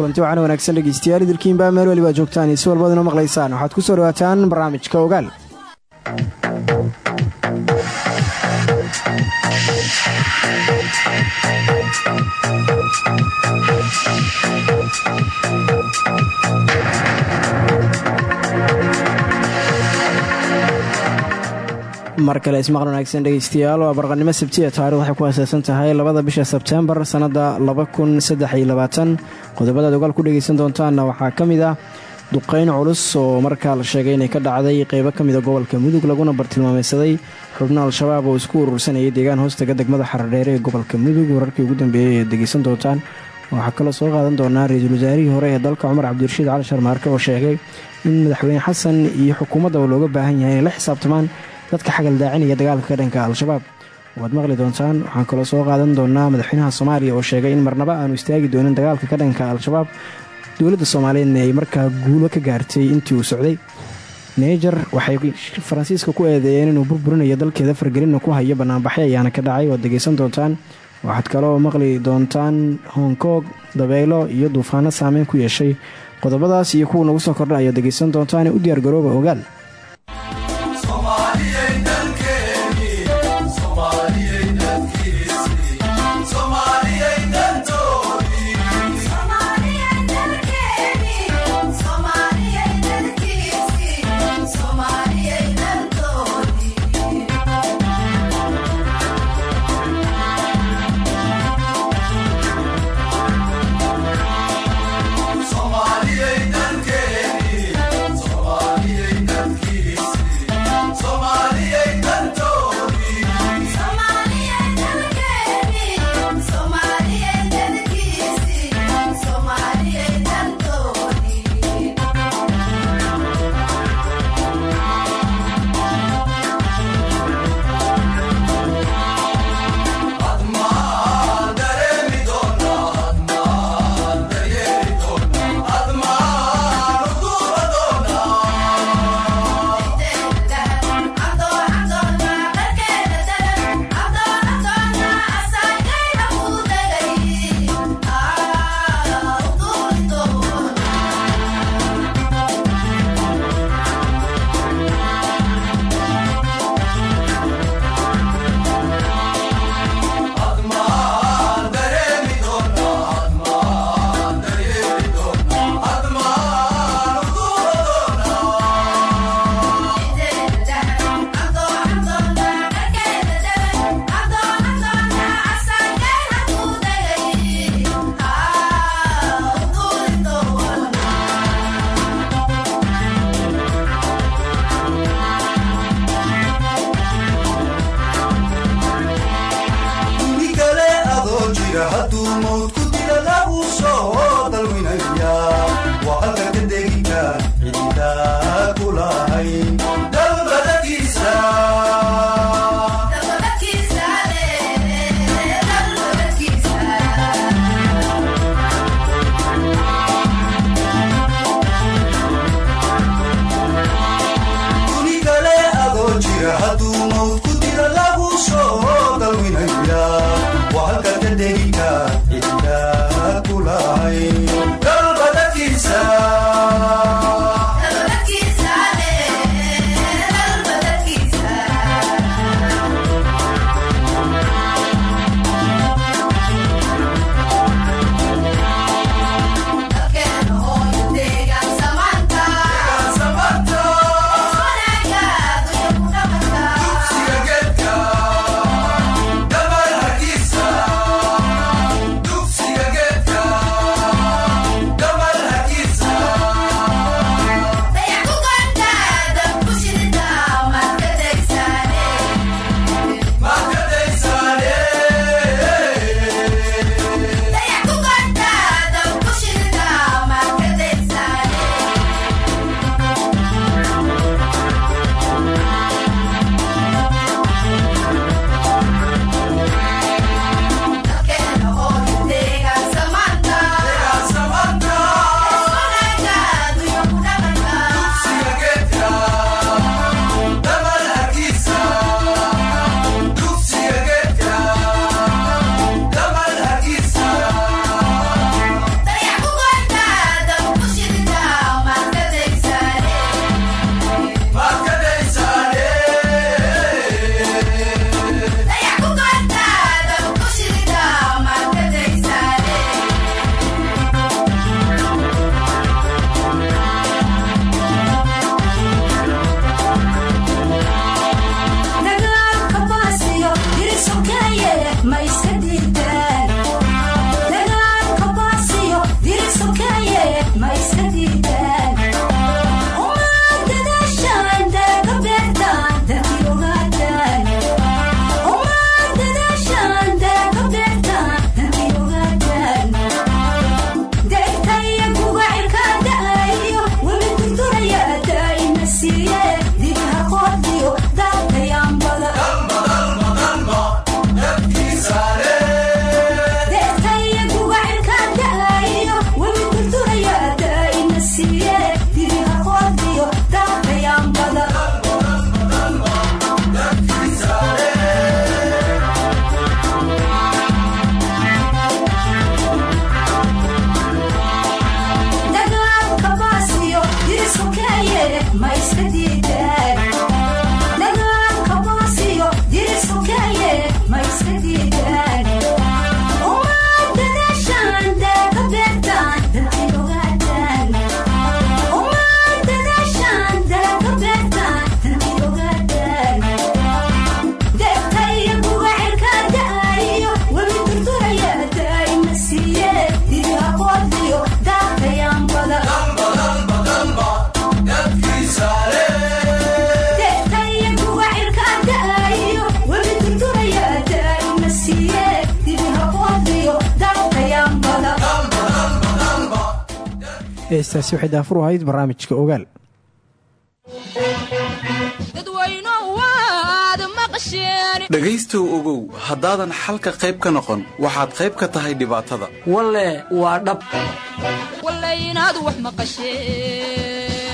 kulanti waxaana wanaagsan dhegeystayaal idilkiinbaa meel waliba joogtaan iyo si walbad inoo maqlaysaan. Waxaad ku soo dhawaataan barnaamijka ogaal mar kale ismaqal wanaagsan dhegeystayaal waa barqanimo sabtiya taarikh waxay ku aasaasan tahay labada bisha sebteembar sannadda qodobadaad ogaal ku dhegeysan doontaanna waxaa ka mid ah duqeyn culus oo markaa la sheegay inay ka dhacday qeybo ka mida gobolka mudug laguna bartilmaameysaday xubno al-shabaab oo isku urursanayay deegaan hoostaga degmada xardheere ee gobolka mudug. Wararkii ugu dambeeyey eed dhegeysan doontaan waxaa kaloo soo qaadan doonaa ra'iisul wasaarihii hore ee dalka cumar cabdirashiid cali sharmaarke oo sheegay in madaxweyne xasan iyo xukuumaddaba looga baahan yahay inay la xisaabtamaan dadka xagaldaacinaya dagaalka ka dhanka al-shabaab waad maqli doontaan. Waxaan kaloo soo qaadan doonaa madaxweynaha soomaaliya oo sheegay in marnaba aanu istaagi doonin dagaalka ka dhanka al-shabaab. Dowladda soomaaliyeedna ay markaa guulo ka gaartay intii uu socday. Neejar waxay faransiiska ku eedeeyeen inuu burburinayo dalkeeda fargelinna ku hayo banaanbaxyo ayaana ka dhacay. Waad degeysan doontaan. Waxaad kaloo maqli doontaan hong kong dabeelo iyo duufaano saameyn ku yeeshay. Qodobadaas iyo kuwa nagu soo kordha ayaad degeysan doontaan. U diyaargarooba ogaal heestaasi waxay daafur u ahayd barnaamijka ogaal. Dhegaystow ogow haddaadan xalka qayb ka noqon waxaad qayb ka tahay dhibaatada. Walle waa dhab. Inaad wax maqasheen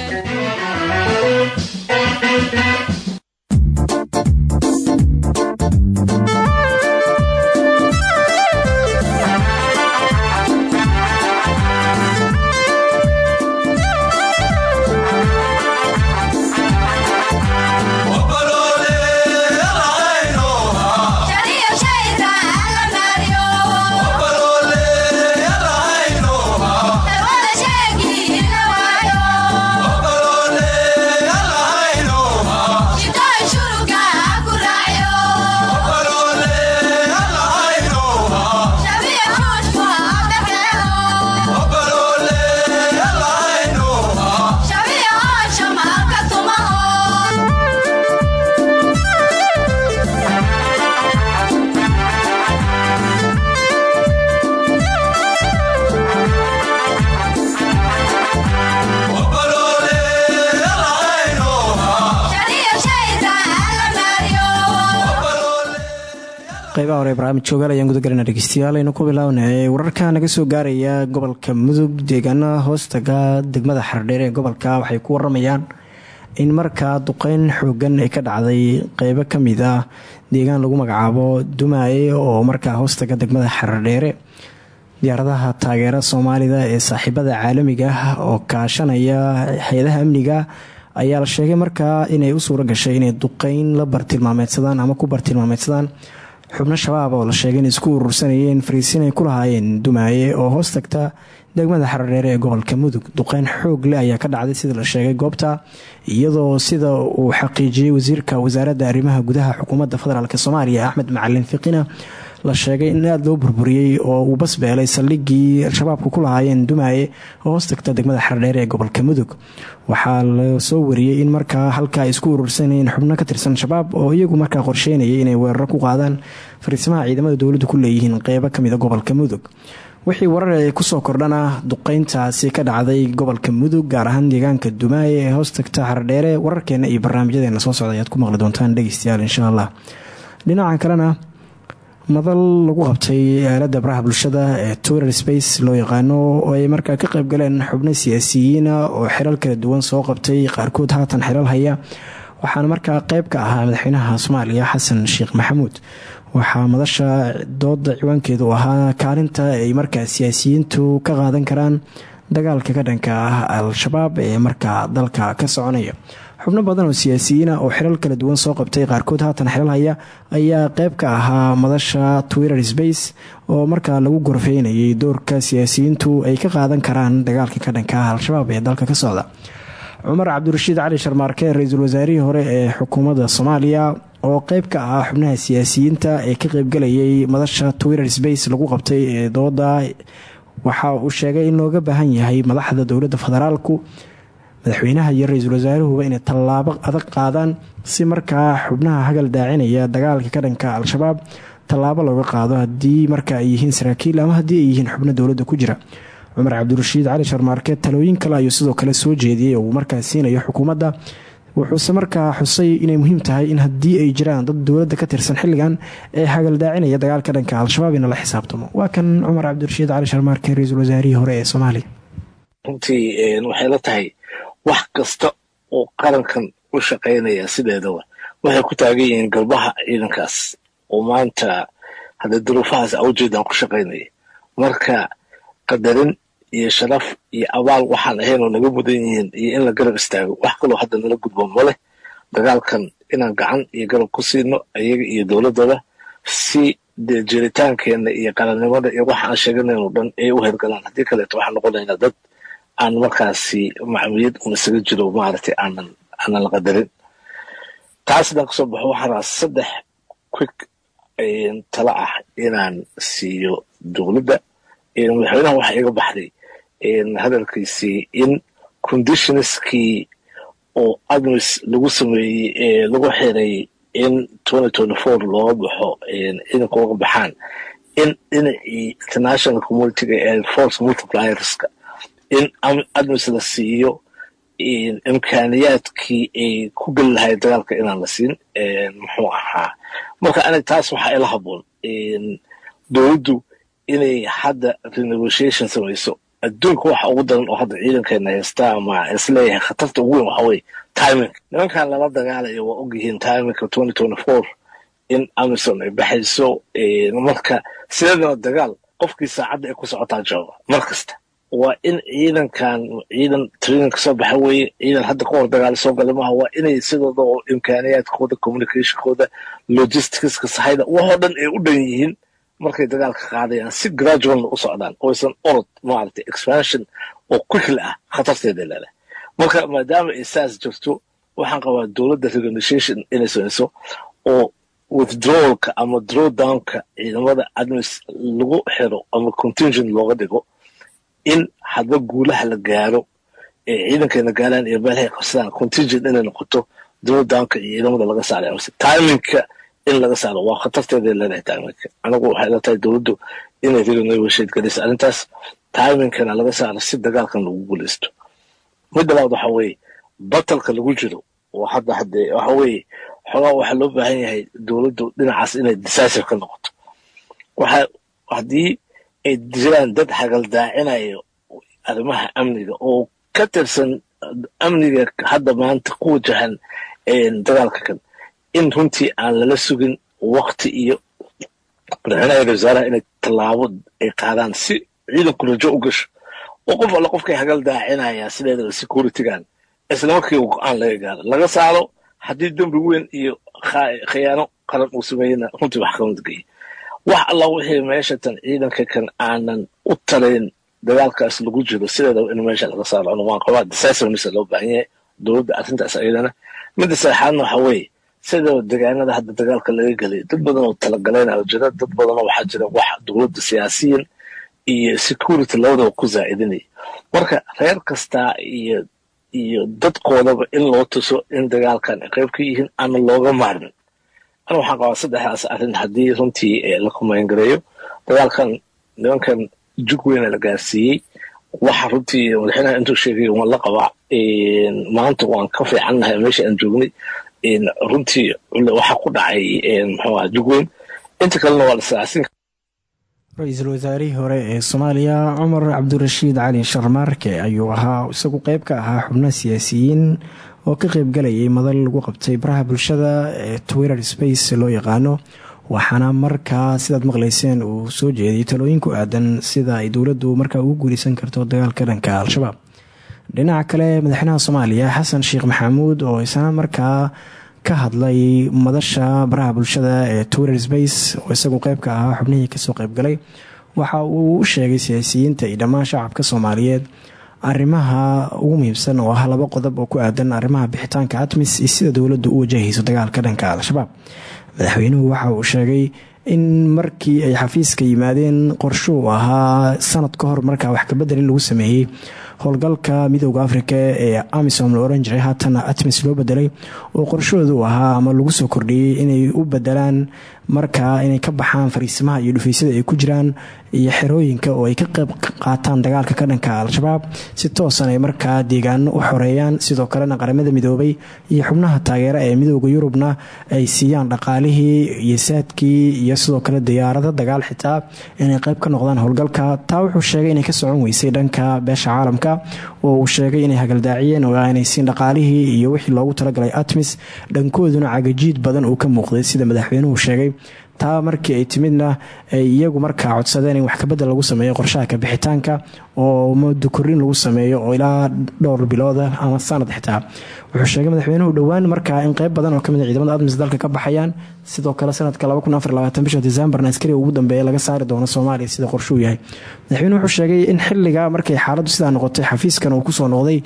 qeybaha hore barnaamij ogaal ayaan gudagalana dhegeystayaal aynu ku bilaabnay. Wararka naga soo gaaraya gobolka mudug deegaanada hoostaga degmada xardheer ee gobolka waxay ku waramayaan in markaa duqeyn xoogan ay ka dhacday qeybo ka mid ah deegaan lagu magacaabo dumaaye oo markaa hoostaga degmada xardheere diyaaradaha taageera soomaalida ee saaxiibada caalamiga ah oo kaashanaya hay'adaha amniga ayaa la sheegay markaa inay u suura gashay inay duqeyn la bartilmaameedsadaan ama ku bartilmaameedsadaan xubno shabaab oo la sheegay in isku urursanayeen fariisin ay ku lahaayeen dumaaye oo hoos tagta degmada xaradheere ee gobolka mudug. Duqeyn xoog leh ayaa ka dhacday sida la sheegay goobta iyadoo sida uu xaqiijiyey wasiirka wasaaradda arrimaha gudaha xukuumadda federaalk soomaaliya axmed macalin fiqina la sheegay in aada loo burburiyey oo uu basbeelay saldhigii al-shabaabku ku lahaayeen dumaaye oo degmada xardheere ee gobolka mudug. Waxaa la soo wariyey in markaa halka ay isku urursanayeen xubno ka tirsan shabaab oo iyagu markaa qorsheynayay inay weeraro ku qaadaan fariisimaha ciidamada dowladdu ku leeyihiin qeybo kamida gobolka mudug. Wixii warar ee ku soo kordhana duqeyntaasi ka dhacday gobolka mudug gaar ahaan deegaanka dumaaye ee hoos tagta xardheere wararkeena iyo barnaamijyadeena soo socda ayaad ku maqli doontaan dhegeystayaal insha allah. Dhinaca kalena madal lagu qabtay aalada baraha bulshada ee twitter space loo yaqaano oo ay markaa ka qayb galeen xubno siyaasiyiina oo xilal kala duwan soo qabtay qaarkood haatan xilal haya. Waxaana markaa qeyb ka ahaa madaxweynaha soomaaliya xasan sheekh maxamuud. Waxaa madasha dooda ciwaankeedu ahaa kaalinta ay markaa siyaasiyiintu ka qaadan karaan dagaalka ka dhanka ah al-shabaab ee markaa dalka ka soconaya xubno badan oo siyaasiyiina oo xilal kala duwan soo qabtay qaarkood haatan xilal haya ayaa qeyb ka ahaa madasha twitter space oo markaa lagu gorfeynayay doorka siyaasiyiintu ay ka qaadan karaan dagaalka ka dhanka ah al-shabaab ee dalka ka socda. Cumar cabdirashiid cali sharmaarke ra'iisul wasaarihii hore ee xukuumadda soomaaliya oo qeyb ka ahaa xubnaha siyaasiyiinta ee ka qeybgalayay madasha twitter space lagu qabtay ee dooda waxa uu sheegay in looga baahan yahay madaxda dowladda federaalku madaxweynaha iyo ra'iisul wasaaruhuba inay tallaabo adag qaadaan si markaa xubnaha hagal daacinaya dagaalka ka dhanka al-shabaab. Tallaabo looga qaado haddii marka ay yihiin saraakiil ama haddii ay yihiin xubno dowladda ku jira. Cumar cabdirashiid cali sharmaarke talooyin kale ayuu sidoo kale soo jeediyey oo uu siinayo xukuumadda. Wuxuuse markaa xusay inay muhiim tahay in haddii ay jiraan dad dowladda ka tirsan xilligan ee hagaldaacinaya dagaalka dhanka al-shabaab ina la xisaabtamo. Waa kan cumar cabdirashiid cali sharmaarke ra'iisul ee soomaaliya runtii waxay la tahay wax kasta oo qarankan u shaqaynaya sideedaba waxay ku taagan yihiin galbaha ciidankaas oo maanta hadda duruufahaas awjeedan ku shaqaynaya marka qadarin iyo sharaf iyo abaal waxaan ahayn oo naga mudan yihiin iyo in la garab istaago wax kaloo hadda nala gudbo maleh dagaalkan inaan gacan iyo garab ku siino ayaga iyo dowladdooda si dee jiritaankeenna iyo qarannimada iyo waxa aan sheeganayno dhan ay u hergalaan haddii kaleeto waxaan noqonaynaa dad aan markaasi macmiyad un isaga jiro maaragtay aanan aanan la qadarin. Taas haddaan ka soo baxo waxaan rabaa saddex quick tala ah inaan siiyo dowladda. Madaxweynaha waxaa iga baxday hadalkiisii in conditionskii oo admis lagu sameeyey ee lagu xiray in looga baxo ciidanka uga baxaan. In dhinacii international communityga ee force multiplierska in admis la siiyo imkaaniyaadkii ay ku geli lahayd dagaalka inaan la siin muxuu ahaa. Marka anig taas waxaa ila haboon dowladdu inay hadda renegotiation samayso adduunka waxa ugu daran oo hadda ciidankeena haysta ama is leeyahay khatarta ugu weyn waxa timing. Nimankan lala dagaalayo waa ogyihiin timingka twenty twenty four in amison ay baxayso marka sideedana dagaal qofkii saacadda ay ku socotaa jooga mar kasta waa in ciidankan ciidan training ka soo baxa weeye ciidan hadda ka hor dagaal soo gala maaha waa inay sidooda oo imkaaniyaadkooda communicationkooda logisticska sahayda waxoo dhan ay u dhan yihiin. Markay dagaalka qaadayaan si gradualna u socdaan oysan orod maaragtay expansion oo quickly ah khatarteeda leedahay marka maadaama ay saas jirto waxaan qabaa dowladda reorganization inay samayso oo withdrawalka ama drawdownka ciidamada admis lagu xiro ama contingent looga dhigo in hadba guulaha la gaaro ee ciidankayna gaaraan iyo meelahay qabsadaan contingent inay noqoto drawdownka iyo ciidamada laga saaray amase timingka in laga saaro waa khatarteeday leedahay timingka. Anigu waxay la tahay dowladdu inay renegotiate galayso arrintaas timingkana laga saaro si dagaalkan lagu guulaysto midda labaad waxa weeye batalka lagu jiro oo hadda haddee waxa weeye xoogaa waxaa loo baahan yahay dowladdu dhinacaas inay decisive ka noqoto. Waxa haddii ay jiraan dad hagaldaacinayo arrimaha amniga oo ka tirsan amniga hadda maanta ku wajahan dagaalka kan. In runtii aan lala sugin wakti iyo madaxweynaha wasaaraha inay tallaabo ay qaadaan si ciidanku rajo u gasho. Oo qof alle qofkay hagal daacinayaan sideedaba securitygan isla markii go'aan laga gaaro. Laga saaro haddii dembi weyn iyo khiyaano qaran uu sameeyena runtii wax ka mid wax alla wixii meesha tan ciidanka kan aanan u talayn dagaalkaas lagu jiro sideedaba in meesha laga saaro anu waan qabaa decisiveness loo baahan yahay. Dowladda arrintaas ayadana midda saddexaadna waxa weeye sidaba degaanada hadda dagaalka laga gelay dad badan oo talagalaynao jira dad badanoo waxaa jira wax dowladda siyaasiyan iyo security labadaba ku zaa'idinaya marka reer kastaa iyo iyo dadkoodaba in loo tuso in dagaalkan ay qayb ka yihiin aana looga maarmin ana waxaan qabaa saddexdaas arrin haddii runtii la kumayngareeyo dagaalkan nimankan jug weyna la gaarsiiyey waxa runtii madaxweynaha intuu sheegay waan la qabaa maanta waan ka fiicannahay meesha aan joognay. Runtii waxa ku dhacay muxuu aha jug weyn. Inta kalena waa la saasin ra'iisul wasaarihii hore ee soomaaliya cumar cabdirashiid cali sharmaarke ayuu ahaa isagu qeyb ka ahaa xubno siyaasiyiin oo ka qeybgalayay madal lagu qabtay baraha bulshada ee twitter space loo yaqaano. Waxaana markaa sidaad maqleyseen uu soo jeediyay talooyin ku aadan sida ay dowladdu markaa ugu guuleysan karto dagaalka dhanka al-shabaab. Dhinaca kale madaxweynaha soomaaliya xasan sheekh maxamuud oo isna markaa ka hadlay madasha baraha bulshada ee twitter space oo isagu qeyb ka ahaa xubnihii ka soo qeybgalay waxa uu u sheegay siyaasiyiinta iyo dhammaan shacabka soomaaliyeed arrimaha ugu muhiimsan oo ah laba qodob oo ku aadan arrimaha bixitaanka atmis iyo sida dowladdu u wajahayso dagaalka dhanka al-shabaab. Madaxweynuhu waxa uu sheegay in markii ay xafiiska yimaadeen qorsho uu ahaa sanad ka hor markaa wax kabedel in lagu sameeyey howlgalka midooda afrika ee amisom la oran jiray haatana atmis loo bedelay oo qorshahooda uu ahaa ama lagu soo kordhiyey inay u bedelaan markaa inay ka baxaan fariisimaha iyo dhufeysyada ay ku jiraan iyo xerooyinka oo ay ka qeyb qaataan dagaalka ka dhanka al-shabaab. Si toosan ay markaa deegaano u xoreeyaan sidoo kalena qaramada midoobay iyo xubnaha taageera ee midooda yurubna ay siiyaan dhaqaalihii iyo saadkii iyo sidoo kale diyaarado dagaal xitaa inay qeyb ka noqdaan howlgalka. Taa wuxuu sheegay inay ka socon weysay dhanka beesha caalamka oo uu sheegay inay hagaldaaciyeen oo aanay siin dhaqaalihii iyo wixii loogu talagalay atmis dhankooduna cagajiid badan uu ka muuqday sida madaxweynuhu sheegay taa markii ay timidna ay iyagu markaa codsadeen in wax kabedel lagu sameeyo qorshaha kabixitaanka oo muddo korin lagu sameeyo oo ilaa dhowr bilooda ama sanad xitaa wuxuu sheegay madaxweynuhu dhowaan markaa in qeyb badan oo ka mid a ciidamada admis dalka ka baxayaan sidoo kale sanadka bisha disembarna askariga ugu dambeeya laga saari doono soomaaliya sida qorshuu yahay. Madaxweynuhu wuxuu sheegay in xilliga markay xaaladdu sidaa noqotay xafiiskan uu ku soo noqday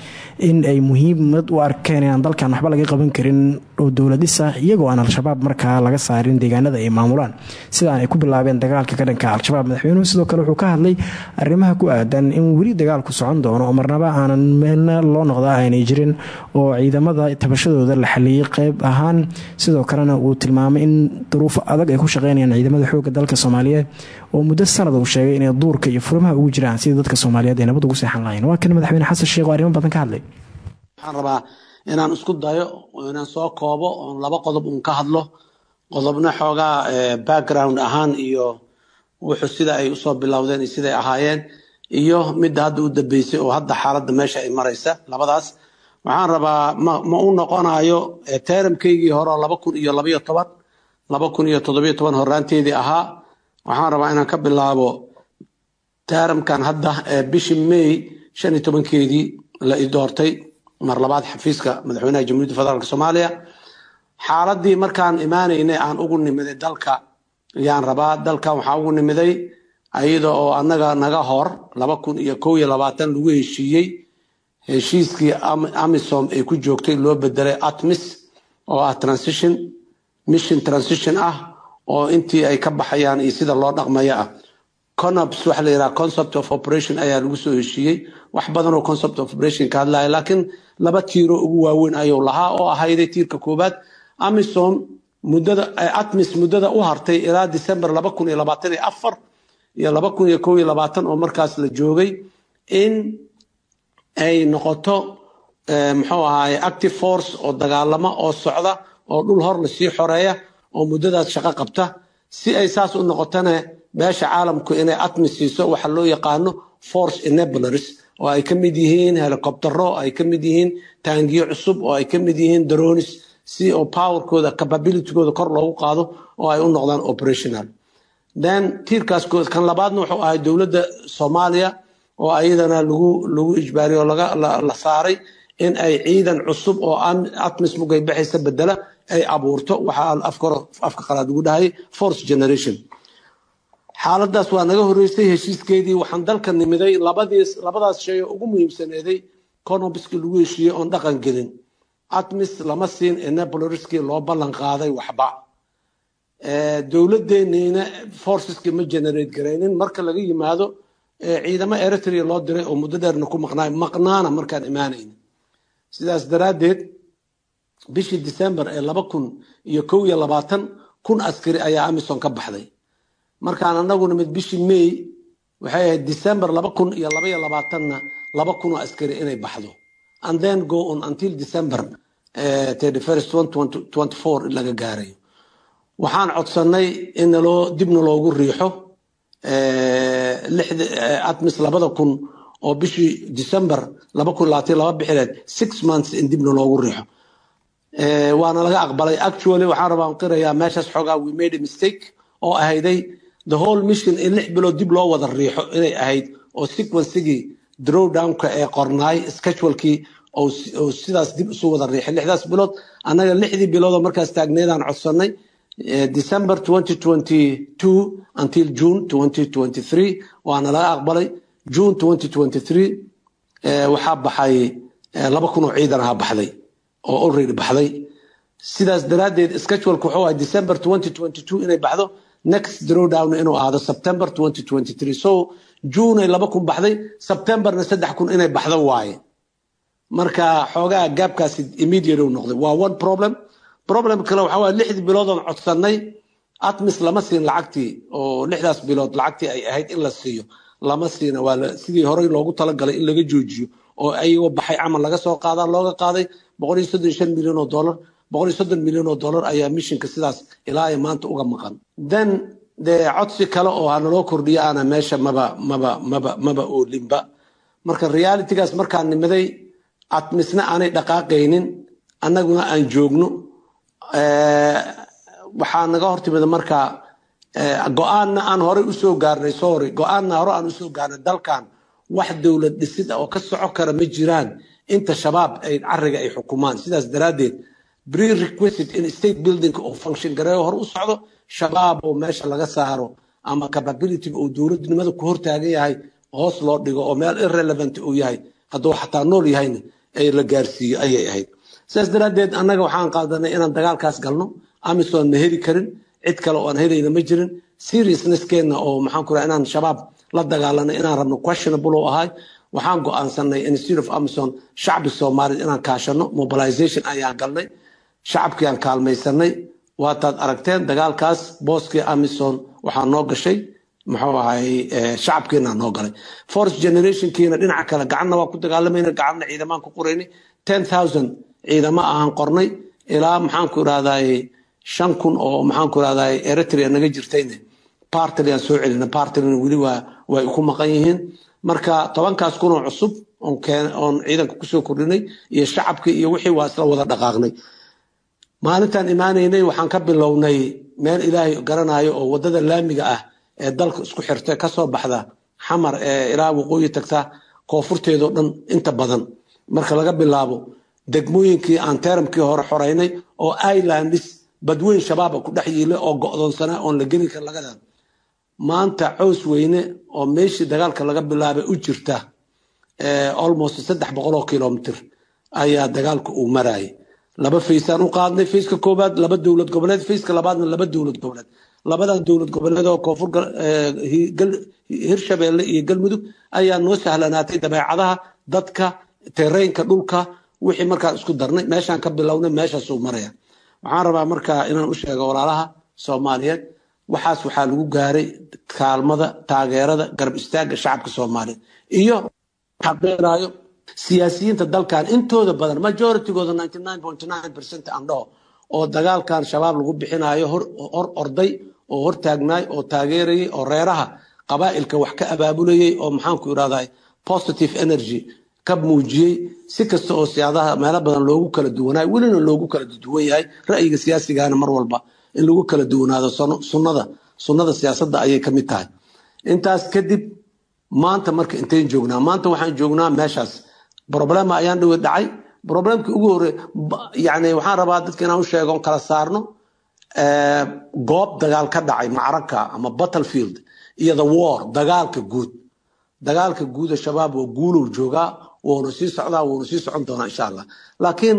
in ay muhiimad u arkeen inaan dalkan waxba laga qaban karin oo dowladisa iyagoo aan al-shabaab markaa laga saarin deegaanada ay maamulaan. Sidaan ay ku bilaabeen dagaalka ka dhanka al-shabaab madaxweynuhu sidoo kale wuxuu ka hadlay arrimaha ku aadan in weli dagaalku socon doono oo marnaba aanan meelna loo noqdaa aanay jirin oo ciidamada tabashadooda la xaliyey qeyb ahaan. Sidoo kalena uu tilmaamay in duruufo adag ay ku shaqeynayaan ciidamada xoogga dalka soomaaliyeed oo muddo sanad uu sheegay inay duurka iyo furimaha ugu jiraan sidii dadka soomaaliyeed ay nabad ugu seexan lahayn waa kan madaxweyne xasan sheekh oo badan ka hadlay. Waxaan rabaa inaan isku dayo inaan soo koobo oon laba qodob uun ka hadlo. Qodobna xoogaa background ahaan iyo wuxuu sida ay u soo bilowdeen iyo siday ahaayeen iyo midda hadda u dambeysay oo hadda xaaladda meesha ay maraysa labadaas waxaan rabaa ma u noqonayo teramkaygii hore oo laba kun iyo labaiyo toban laba kun iyo toddobiyo toban horaanteedii ahaa waxaan rabaa inaan ka bilaabo teramkan hadda bishii may shan iyo tobankeedii la i doortay mar labaad xafiiska madaxweynaha jamhuuriyadda federaalk soomaaliya. Xaaladii markaan imaanaynay aan ugu nimiday dalka ayaan rabaa dalkan waxaa ugu nimiday ayada oo annaga naga hor laba kun iyo kow iyo labaatan lagu heshiiyey heshiiskii amisom ay ku joogtay loo bedelay atmis oo ah transition mission transition ah oo intii ay ka baxayaan iyo sida loo dhaqmaya. Ah conops waxa la yidhaha concept of operation ayaa lagu soo heshiiyey. Wax badan concept of operation ka hadlaya laakiin laba tiiro ugu waaweyn ayuu lahaa oo ahayday tiirka koowaad. Amisom muddada atmis muddada u hartay ilaa december laba kun iyo labaatan iyo afar iyo laba kun iyo kow iyo labaatan oo markaas la joogay in ay noqoto muxuu ahaay active force oo dagaalamo oo socda oo dhul hor la sii xoreeya oo muddadaas shaqo qabta si ay saas u noqotona beesha caalamku inay atmis siiso waxa loo yaqaano force enablers oo ay ka mid yihiin helicoptero ay ka mid yihiin taangiyo cusub oo ay ka mid yihiin dronis si oo powerkooda capabilitygooda kor loogu qaado oo ay u noqdaan operational then tiirkaas kan labaadna wuxuu ahay dowladda soomaaliya oo ayadana lagu lagu ijbaariy oo la saaray in ay ciidan cusub oo atmis mugay baxaysa bedela ay abuurto. Waxaa afka qalaad ugu dhahay force generation. Xaaladaas waa naga horeysay heshiiskeedii waxaan dalka nimiday labadaas shay oo ugu muhiimsaneeday conobiskii lagu heshiiyey oon dhaqan gelin. Atmis lama siin enabloriskii loo ballan qaaday waxba dowladdeeniina forceski ma generate garaynin marka laga yimaado ciidamo eritrea loo diray oo muddo dheerna ku maqnaay maqnaana markaan imaanayna sidaas daraaddeed bishii december ee laba kun iyo kow iyo labaatan kun askari ayaa amison ka baxday. Markaan anagu nimid bishii may waxay ahayd december laba kun iyo labaiyo labaatanna laba kunoo askari inay baxdo. And then go on until december thirty first twenty four laga gaarayo waxaan codsannay in naloo dibna loogu riixo atmis labada kun oo bishii december laba kun labaatan laba bixileed six months in dibna loogu riixo. Waana laga aqbalay. Actually waxaan rabaa qirayaa meeshaas xoogaa we made a mistake oo ahayday the whole mission in lix bilood dib loo wada riixo inay ahayd oo sequencigii drawdownka ee qornaay schedulekii oo sidaas dib isu wada riixay. Lixdaas bilood annaga lixdii biloodoo markaas taagneedaan codsannay december 2022 until june 2023 waana laga aqbalay. June 2023 waxaa baxay laba kun oo ciidan ahaa baxday oo already baxday. Sidaas daraaddeed scheduleka wuxuu ahay december 2022 inay baxdo. Next drawdown inuu ahaado september 2023 so june ay laba kun baxday septemberna saddex kun inay baxdo waaye. Marka xoogaa gaabkaasi immediate uu noqday. Waa one problem problem kale waxaa waye lixdii biloodoon codsannay atmis lama siin lacagtii oo lixdaas bilood lacagtii ay ahayd in la siiyo. Lama siina waa sidii horey loogu talagalay in laga joojiyo oo ayagoo baxay camal laga soo qaadaa looga qaaday milyan oo soddon milyan oo dollar ayaa mishinka sidaas ilaa maanta uga maqan. Then dee codsi kale oo hanaloo kordhiyo ana meesha maba maba maba maba oolinba. Marka realitygaas markaan nimaday atmisna aanay dhaqaaqaynin annaguna aan joogno waxaa naga hortimida marka go'aanna aan horey u soo gaarnay sorry go'aanna hore aan u soo gaarnay dalkan wax dowlad dhisid oo ka soco kara ma jiraan. Inta shabaab ay cariga ay xukumaan. Sidaas daraaddeed prerequisite in state building oo function gareeyo hor u socdo shabaab oo meesha laga saaro ama capability oo dowladnimada ku hortaagan yahay hoos loo dhigo oo meel irrelevant uu yahay. Hadduu xataa nool yahayna ay la gaarsiiyo ayay ahayd sidaas daraaddeed annaga waxaan qaadanay inaan dagaalkaas galno amisom ma heli karin cid kale oo aan helayna ma jirin. Seriousnesskeenna oo maxaan ku inaan shabaab la dagaalanay inaan rabno questionable oo ahay waxaan go'aansanay institute of amison shacbi soomaaliyeed inaan kaashano mobilization ayaan galnay shacabkii aan kaalmaysanay waataad aragteen dagaalkaas booskii amison waxaa noo gashay muxuu ahay shacabkiina noo galay. Force generationkiina dhinaca kale gacanna waa ku dagaalamayna gacanna ciidamaan ku qoraynay ten thousand ciidamo ahaan qornay ilaa maxaan ku irahdaay shan kun oo maxaan ku irahdaay eritrea naga jirtayne. Partly aan soo celina partlyna weli way ku maqan yihiin. Marka tobankaas kun oo cusub oon ciidanka ku soo kordhinay iyo shacabkii iyo wixii waa isla wada dhaqaaqnay. Maalintaan imaanaynay waxaan ka bilownay meel ilaahay garanayo oo waddada laamiga ah ee dalka isku xirta ka soo baxda xamar ee ilaa waqooyi tagta koonfurteedoo dhan inta badan. Marka laga bilaabo degmooyinkii aan teramkii hore xoraynay oo islandis badweyn shabaaba ku dhex yiila oo go'doonsanaa oon la geli kar lagadan maanta cows weyne oo meeshii dagaalka laga bilaabay u jirta almost saddex boqol oo kilomitr ayaa dagaalka uu marayay. Laba faysaan u qaadnay fayska koowaad laba dowlad goboleed fayska labaadna laba dowlad goboleed. Labadan dowlad goboleed oo koonfur hirshabeelle iyo galmudug ayaa noo sahlanaatay dabeecadaha dadka terreynka dhulka wixii markaan isku darnay meeshaan ka bilownay meeshaasuu maraya. Waxaan rabaa markaa inaan u sheego walaalaha soomaaliyeed waxaas waxaa lagu gaaray kaalmada taageerada garab istaagga shacabka soomaaliyeed. Iyo xaqeynaayo siyaasiyiinta dalkan intooda badan majoritygooda aan dhaho oo dagaalkan shabaab lagu bixinayo hor orday oo hortaagnaay oo taageerayay oo reeraha qabaa'ilka wax ka abaabulayay oo maxaanku irahday positive energy ka muujiyey si kasta oo siyaadaha meelo badan loogu kala duwanaay welina loogu kala duwan yahay ra'yiga siyaasigana mar walba in lagu kala duwanaado sunnada sunnada siyaasadda ayay ka mid tahay. Intaas kadib maanta marka intayn joognaa maanta waxaan joognaa meeshaas. Problema ayaan dhowe dhacay. Problemkii ugu hore yani waxaan rabaa dadka inaan u sheego kala saarno goob dagaal ka dhacay macraka ama battlefield iyo the war dagaalka guud. Dagaalka guuda shabaab waa guulow joogaa wuuna sii socdaa wuuna sii socon doonaa insha allah laakiin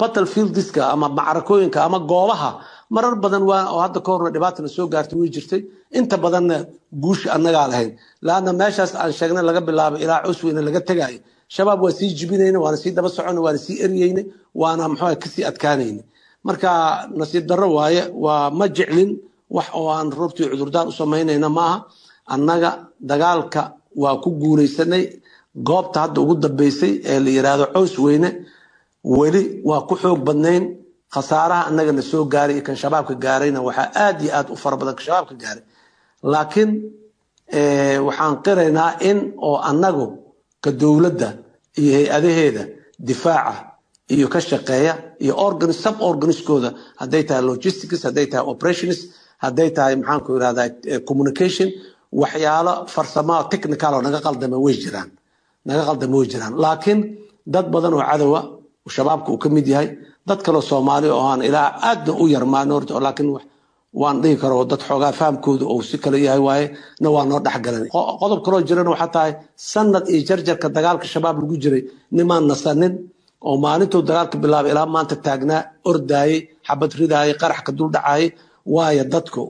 battlefieldiska ama macrakooyinka ama goobaha marar badan waa oo hadda ka horna dhibaatana soo gaartay way jirtay. Inta badanna guusha annagaa lahayn. Laanna meeshaas aan sheegnay laga bilaabay ilaa cusweyne laga tegaayo shabaab waa sii jibinayna waana sii daba socona waana sii eryeyna waana muxuu ka sii adkaanayna. Marka nasiib darro waaye waa ma jeclin wax oo aan roobtii cudurdaan u samaynayna maaha. Annaga dagaalka waa ku guulaysanay goobta hadda ugu dambeysay ee la yidhaahdo cows weyne weli waa ku xoog badnayn khasaaraha annaga na soo gaaray iyo kan shabaabka gaarayna waxaa aad iyo aad u fara badan kan shabaabka gaaray. Laakiin waxaan qiraynaa in oo annagu ka dowladda iyo hay'adaheeda difaaca iyo ka shaqeeya iyo organ sub organiskooda hadday tahay logistics hadday tahay operations hadday tahay maxaanku irahdaa communication waxyaalo farsamaa technical oo naga qaldama way jiraan naga qaldama way jiraan. Laakiin dad badan oo cadowa shabaabka uu ka mid yahay dad kaloo soomaali oo aan ilaa aadna u yar minority oo laakiin waan dhihi karo dad xoogaa fahamkooda oo si kale yahay waaye na waa noo dhexgalan qodob kaloo jirana waxaa tahay sanad iyo jarjarka dagaalka shabaab lagu jiray nimaan nasanin oo maalintuu dagaalka bilaabay ilaa maanta taagnaa ordaayey xabad ridaayey qarax ka dul dhacaayey waayo dadku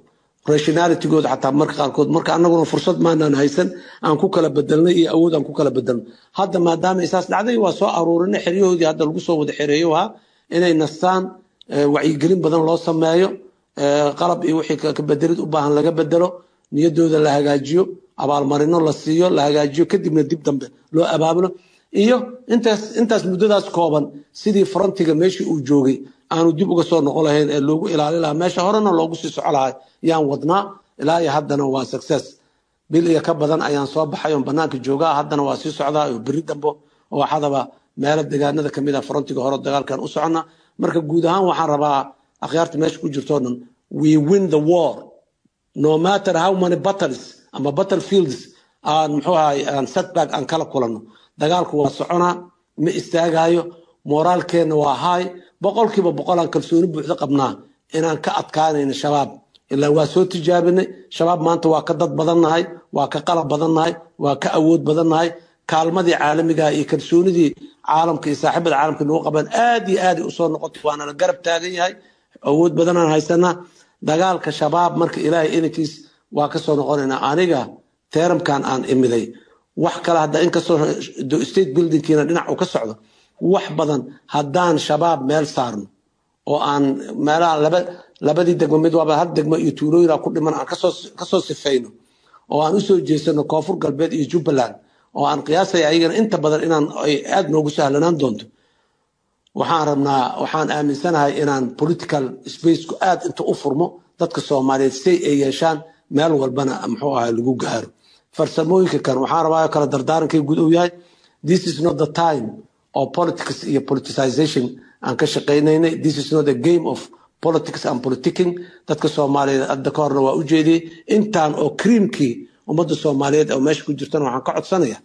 rationalitigooda xataa marka qaarkood. Marka annaguna fursad maanaan haysan aan ku kala bedelnay iyo awood aan ku kala bedelno. Hadda maadaama isaas dhacday waa soo aruurinay xeryahoodii hadda lagu soo wada xereeyo ahaa inay nastaan wacyigelin badan loo sameeyo qalab iyo wixii ka bedelid u baahan laga bedelo niyadooda la hagaajiyo abaalmarino la siiyo la hagaajiyo kadibna dib dambe loo abaabulo iyo intaas intaas muddadaas kooban sidii frontiga meeshii uu joogay aanu dib uga soo noqon lahayn ee loogu ilaali lahaa. Meesha horena loogu sii soco lahaa yaan wadnaa ilaa iyo haddana waa success. Bil iyo ka badan ayaan soo baxay oon banaanka joogaa haddana waa sii socdaa oo beri dambo. Oo waxadaba meelo deegaanada ka mid ah frontiga hore dagaalkan u soconnaa marka guud ahaan waxaan rabaa akhyaarta meesha ku jirtoo dhan we win the war. No matter how many battles ama battlefields aan muxuu ahay aan setback aan kala kulanno dagaalku waa soconaa ma istaagayo mooraalkeenna waa haay. Boqol aan kalsooni buuxda qabnaa inaan ka adkaanayno shabaab. Ilaa waa soo tijaabinay. Shabaab maanta waa ka dad badannahay waa ka qalab badannahay waa ka awood badannahay. Kaalmadii caalamigaha iyo kalsoonidii caalamka iyo saaxiibada caalamka nagu qabaan aad iyo aad u soo noqotay. Waana garab taagan yahay. Awood badanaan haysanaa dagaalka shabaab marka ilaahay inankiis waa ka soo noqonaynaa aniga teeramkan aan imiday. Wax kale hadda inkastoo state buildingkiina dhinac uu ka socdo wax badan haddaan shabaab meel saarno oo aan meelaha laba labadii degmo mid waaba hal degmo iyo tuulooyina ku dhiman aan ka soo sifayno oo aan u soo jeesano koonfur galbeed iyo jubbaland oo aan qiyaasaya ayagana inta badan inaan ay aada noogu sahlanaan doonto waxaan rabnaa waxaan aaminsanahay inaan political spaceku aada inta u furmo dadka soomaaliyeed say ay yeeshaan meel walbana muxuu ahay lagu gaaro. Farsamooyinka kan waxaan rabaa kala dardaarankay guud uu yahay. This is not the time oo politics iyo politicization aan ka shaqaynaynay this is not a game of politics and politicking. Dadka soomaaliyeed hadda ka horna waa u jeediyey intaan oo creamkii ummadda soomaaliyeed oo meesha ku jirtana waxaan ka codsanaya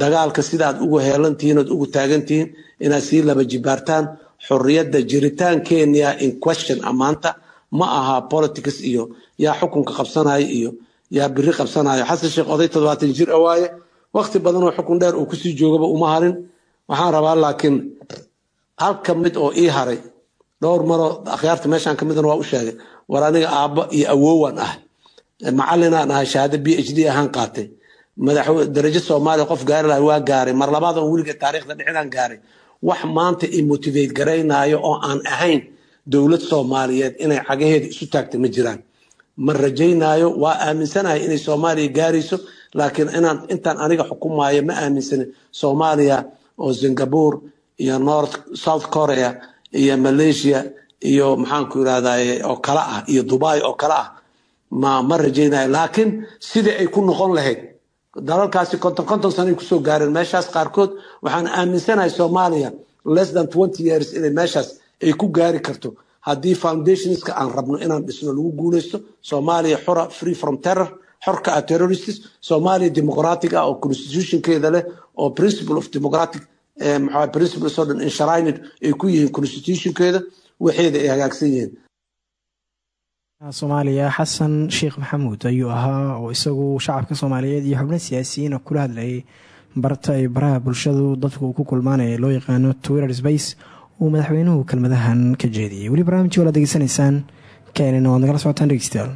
dagaalka sidaad ugu heelantihiin ood ugu taagantihiin inaad sii laba jibaartaan xorriyadda jiritaankeenia in question amaanta ma aha politics iyo yaa xukunka qabsanaya iyo yaa biri qabsanaya. Xasan sheekh oday toddobaatan jir awaaye waqti badan oo xukun dheer uu ku sii joogaba uma harin waxaan rabaa laakiin halka mid oo ii haray. Dhowr maroo akhyaarta meeshaan ka midana waa u sheegay. War aniga aabba iyo awowaan ah. Macalinaan ahay shahaado b h d ahaan qaatay. Darajo soomaaliya qof gaari lahay waa gaaray. Mar labaad on weliga taariikhda dhicinaan gaaray. Wax maanta i motivate garaynaayo oo aan ahayn dowlad soomaaliyeed inay cagaheeda isu taagta ma jiraan. Ma rajaynaayo waa aaminsanahay inay soomaaliya gaarayso laakiin inaan intaan aniga xukumaayo ma aaminsanin soomaaliya oo singapore iyo north south korea iyo malaysia iyo maxaanku irahdaye oo kale ah iyo dubai oo kale ah ma ma rajaynayo. Laakiin sidii ay ku noqon lahayd dalalkaasi konton konton sano ay ku soo gaareen meeshaas qaarkood waxaan aaminsanahay soomaaliya less than twenty years inay meeshaas ay ku gaari karto. Haddii foundationska aan rabno inaan dhisno lagu guuleysto soomaaliya xora free from terror xorka ah terrorists soomaaliya democratic ah oo constitutionkeeda leh oo principle of democratic maxaa principles oo dhan enshrined ay ku yihiin constitutionkeeda waxeeda ay hagaagsan yihiin. Soomaaliya. Xasan sheekh maxamuud ayuu ahaa oo isagu shacabka soomaaliyeed iyo xubno siyaasiyiina kula hadlayay barta ay baraha bulshadu dadku ku kulmaanaya loo yaqaano twitter space uu madaxweynuhu kelmadahan ka jeediyey weli barnaamijka waala degeysanaysaan keenina waad nagala socotaan dhegeystayaal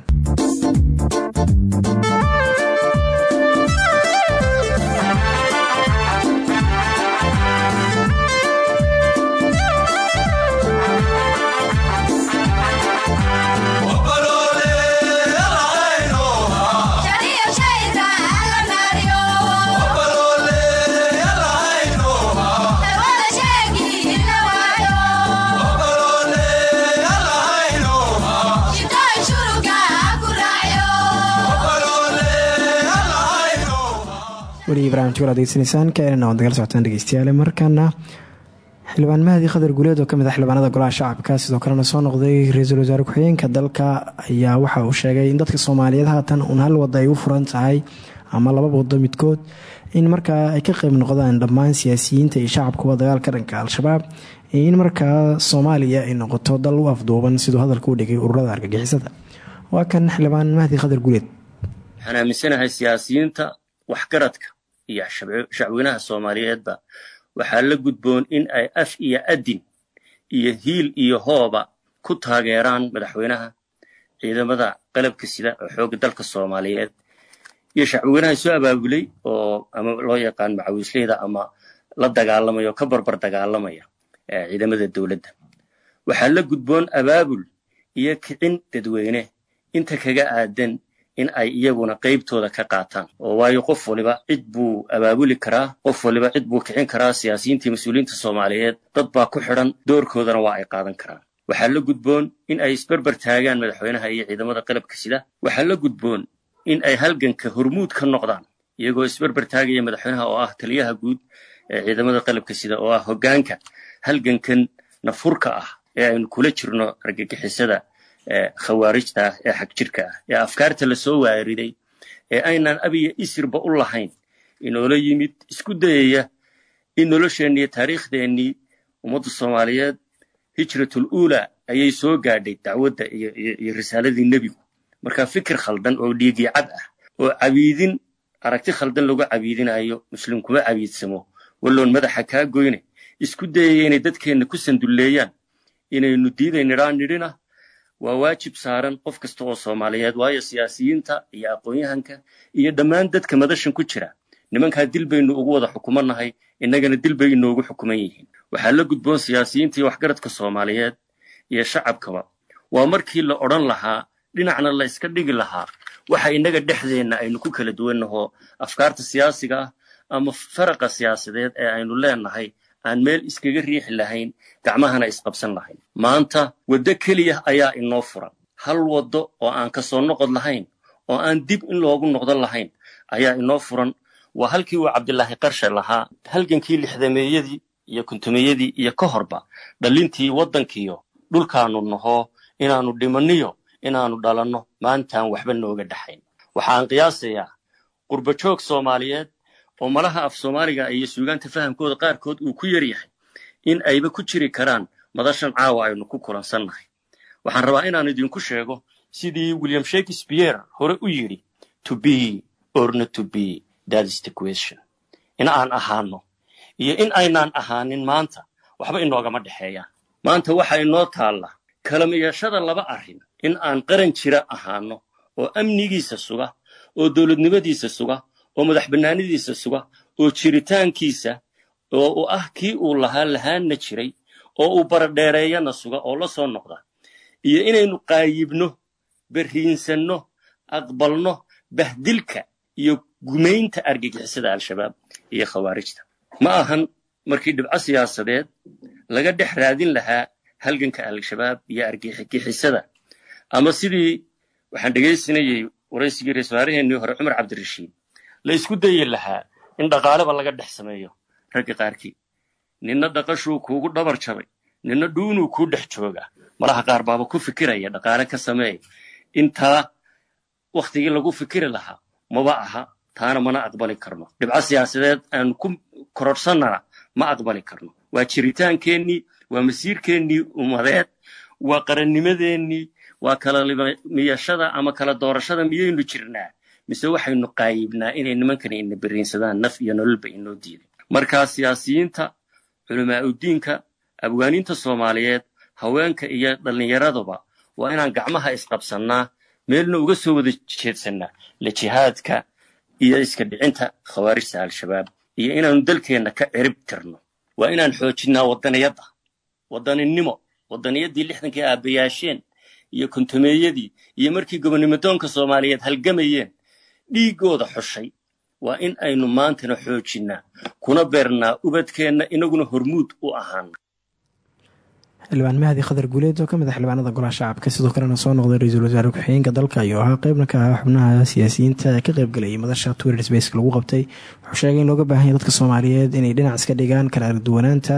weli barnamijka walaad degeysanaysaan keenana waad nagala socotaan dhegeystayaale markaana xildhibaan mahdi khadar guuleed oo ka mid ah golaha shacabka sidoo kalena soo noqday ra'iisul wasaare ku-xigeenka dalka ayaa waxa uu sheegay in dadka soomaaliyeed haatan uun hal wada ay u furan tahay ama laba wado midkood in markaa ay ka qeyb noqdaan dhammaan siyaasiyiinta iyo shacabkuba dagaalka dhanka al-shabaab in markaa soomaaliya ay noqoto dal u afduuban siduu hadalka u dhigay ururada argagixisada waa kan xildhibaan mahdi khadar guuleed waxaan aaminsanahay siyaasiyiinta waxgaradka iyo shacweynaha soomaaliyeedba waxaa la gudboon in ay af iyo adin iyo hiil iyo hooba ku taageeraan madaxweynaha ciidamada qalabka sida oo xoogga dalka soomaaliyeed iyo shacweynaha soo abaabulay oo ama loo yaqaan macawiisleyda ama la dagaalamaya oo ka barbar dagaalamaya ciidamada dowladda. Waxaa la gudboon abaabul iyo kicin dadweyne inta kaga aadan in ay iyaguna qaybtooda ka qaataan. Oo waayo qof waliba cid buu abaabuli karaa qof waliba cid buu kicin karaa siyaasiyiinta iyo mas'uuliyiinta soomaaliyeed. Dad baa ku xidhan doorkoodana waa ay qaadan karaan. Waxaa la gudboon in ay isberber taagaan madaxweynaha iyo ciidamada qalabka sida. Waxaa la gudboon in ay halganka hormuud ka noqdaan iyagoo isberber taagaya madaxweynaha oo ah taliyaha guud ee ciidamada qalabka sida oo ah hoggaanka halgankan nafurka ah ee aynu kula jirno argagixisada khawaarijta ah ee xag jirka ah. Ee afkaarta la soo waariday ee aynaan abiya isirba u lahayn inoola yimid isku dayaya in nolosheennii taariikhdeennii ummadda soomaaliyeed hijratul uula ayay soo gaadhay dacwadda iyo risaaladii nebigu. Marka fikir khaldan oo dhiigii cad ah oo cabiidin aragti khaldan lagu cabiidinayo muslim kuma cabiidsamo walloon madaxa kaa goyne isku dayaya inay dadkeenna ku sandulleeyaan inaynu diidaynidhaan nidhina waa waajib saaran qof kasta oo soomaaliyeed waayo siyaasiyiinta iyo aqoon-yahanka iyo dhammaan dadka madashan ku jira. Nimankaa dil baynu ugu wada xukumannahay innagana dil bay inoogu xukuman yihiin. Waxaa la gudboon siyaasiyiinta iyo waxgaradka soomaaliyeed iyo shacabkaba. Waa markii la odhan lahaa dhinacna la iska dhigi lahaa. Waxa innaga dhexdeenna aynu ku kala duwannaho afkaarta siyaasiga ah ama faraqa siyaasadeed ee aynu leenahay aan meel iskaga riixi lahayn gacmahana isqabsan lahayn. Maanta waddo keliya ayaa inoo furan. Hal waddo oo aan ka soo noqod lahayn oo aan dib in loogu noqdan lahayn ayaa inoo furan. Waa halkii uu cabdilaahi qarshe lahaa halgankii lixdameeyadii iyo kuntumeeyadii iyo ka horba dhalintii waddankiyo dhulkaannu naho inaannu dhimaniyo inaannu dhalanno maantaan waxba nooga dhaxayn. Waxaan qiyaasayaa qurbajoog soomaaliyeed oo malaha af soomaaliga iyo suugaanta fahamkooda qaarkood uu ku yar yahay in ayba ku jiri karaan madashan caawa aynu ku kulansannahay. Waxaan rabaa inaan idinku sheego sidii william shakespeare hore u yidhi to be or not to be that is the question. In aan ahaano iyo in aynaan ahaanin maanta waxba inoogama dhexeeyaan maanta waxa inoo taalla kalamiyashada laba arrin in aan qaran jira ahaano oo amnigiisa suga oo dowladnimadiisa suga oo madax bannaanidiisa suga oo jiritaankiisa oo uu ah kii uu lahaa lahaanna jiray oo uu baradheereeyana suga oo la soo noqda. Iyo inaynu qaayibno berriinsanno aqbalno bahdilka iyo gumaynta argagixisada al-shabaab iyo khawaarijta. Ma ahan markii dhibco siyaasadeed laga dhex raadin lahaa halganka al-shabaab iyo argagixisada. Ama sidii waxaan dhegaysanayey waraysigii ra'isul wasaaraheennii hore cumar cabdirashiid la isku dayi lahaa in dhaqaaleba laga dhex sameeyo. Ragga qaarkii ninna dhaqashuu kuugu dhabar jabay ninna dhuunuu kuu dhex jooga. Malaha qaar baaba ku fikiraya dhaqaale ka sameey. Intaa wakhtigii lagu fikiri lahaa maba aha taana mana aqbali karno. Dhibco siyaasadeed aan ku kororhsannana ma aqbali karno. Waa jiritaankeennii waa masiirkeennii ummadeed waa qarannimadeennii waa kala miyashada ama kala doorashada miyaynu jirnaa mise waxaynu qaayibnaa inay nimankani ina beriinsadaan naf iyo nololba inoo diiday markaa siyaasiyiinta culamaauddiinka abwaaniinta soomaaliyeed haweenka iyo dhallinyaraduba waa inaan gacmaha isqabsannaa meelna uga soo wada jeedsannaa la jihaadka iyo iska dhicinta khawaarijta al-shabaab iyo inaannu dalkeenna ka cirib tirno. Waa inaan xoojinnaa waddaniyadda waddaninimo waddaniyadii lixdankii aabbayaasheen iyo kontumeeyadii iyo markii gobonimodoonka soomaaliyeed halgamayeen dhiiggooda xushay. Waa in aynu maantana xoojinnaa kuna beernaa ubadkeenna inaguna hormuud u ahaana xildhibaan mahdi khadar guuleed oo ka mid a xildhibaanada golaha shacabka. Sidoo kalena soo noqday ra'iisul wasaare ku-xigeenka dalka ayuu ahaa qeybna ka ahaa xubnaha siyaasiyiinta ka qaybgalayay madasha twitter spaceka lagu qabtay. Wuxuu sheegay in looga baahan yahy dadka soomaaliyeed inay dhinac iska dhigaan kala arduwanaanta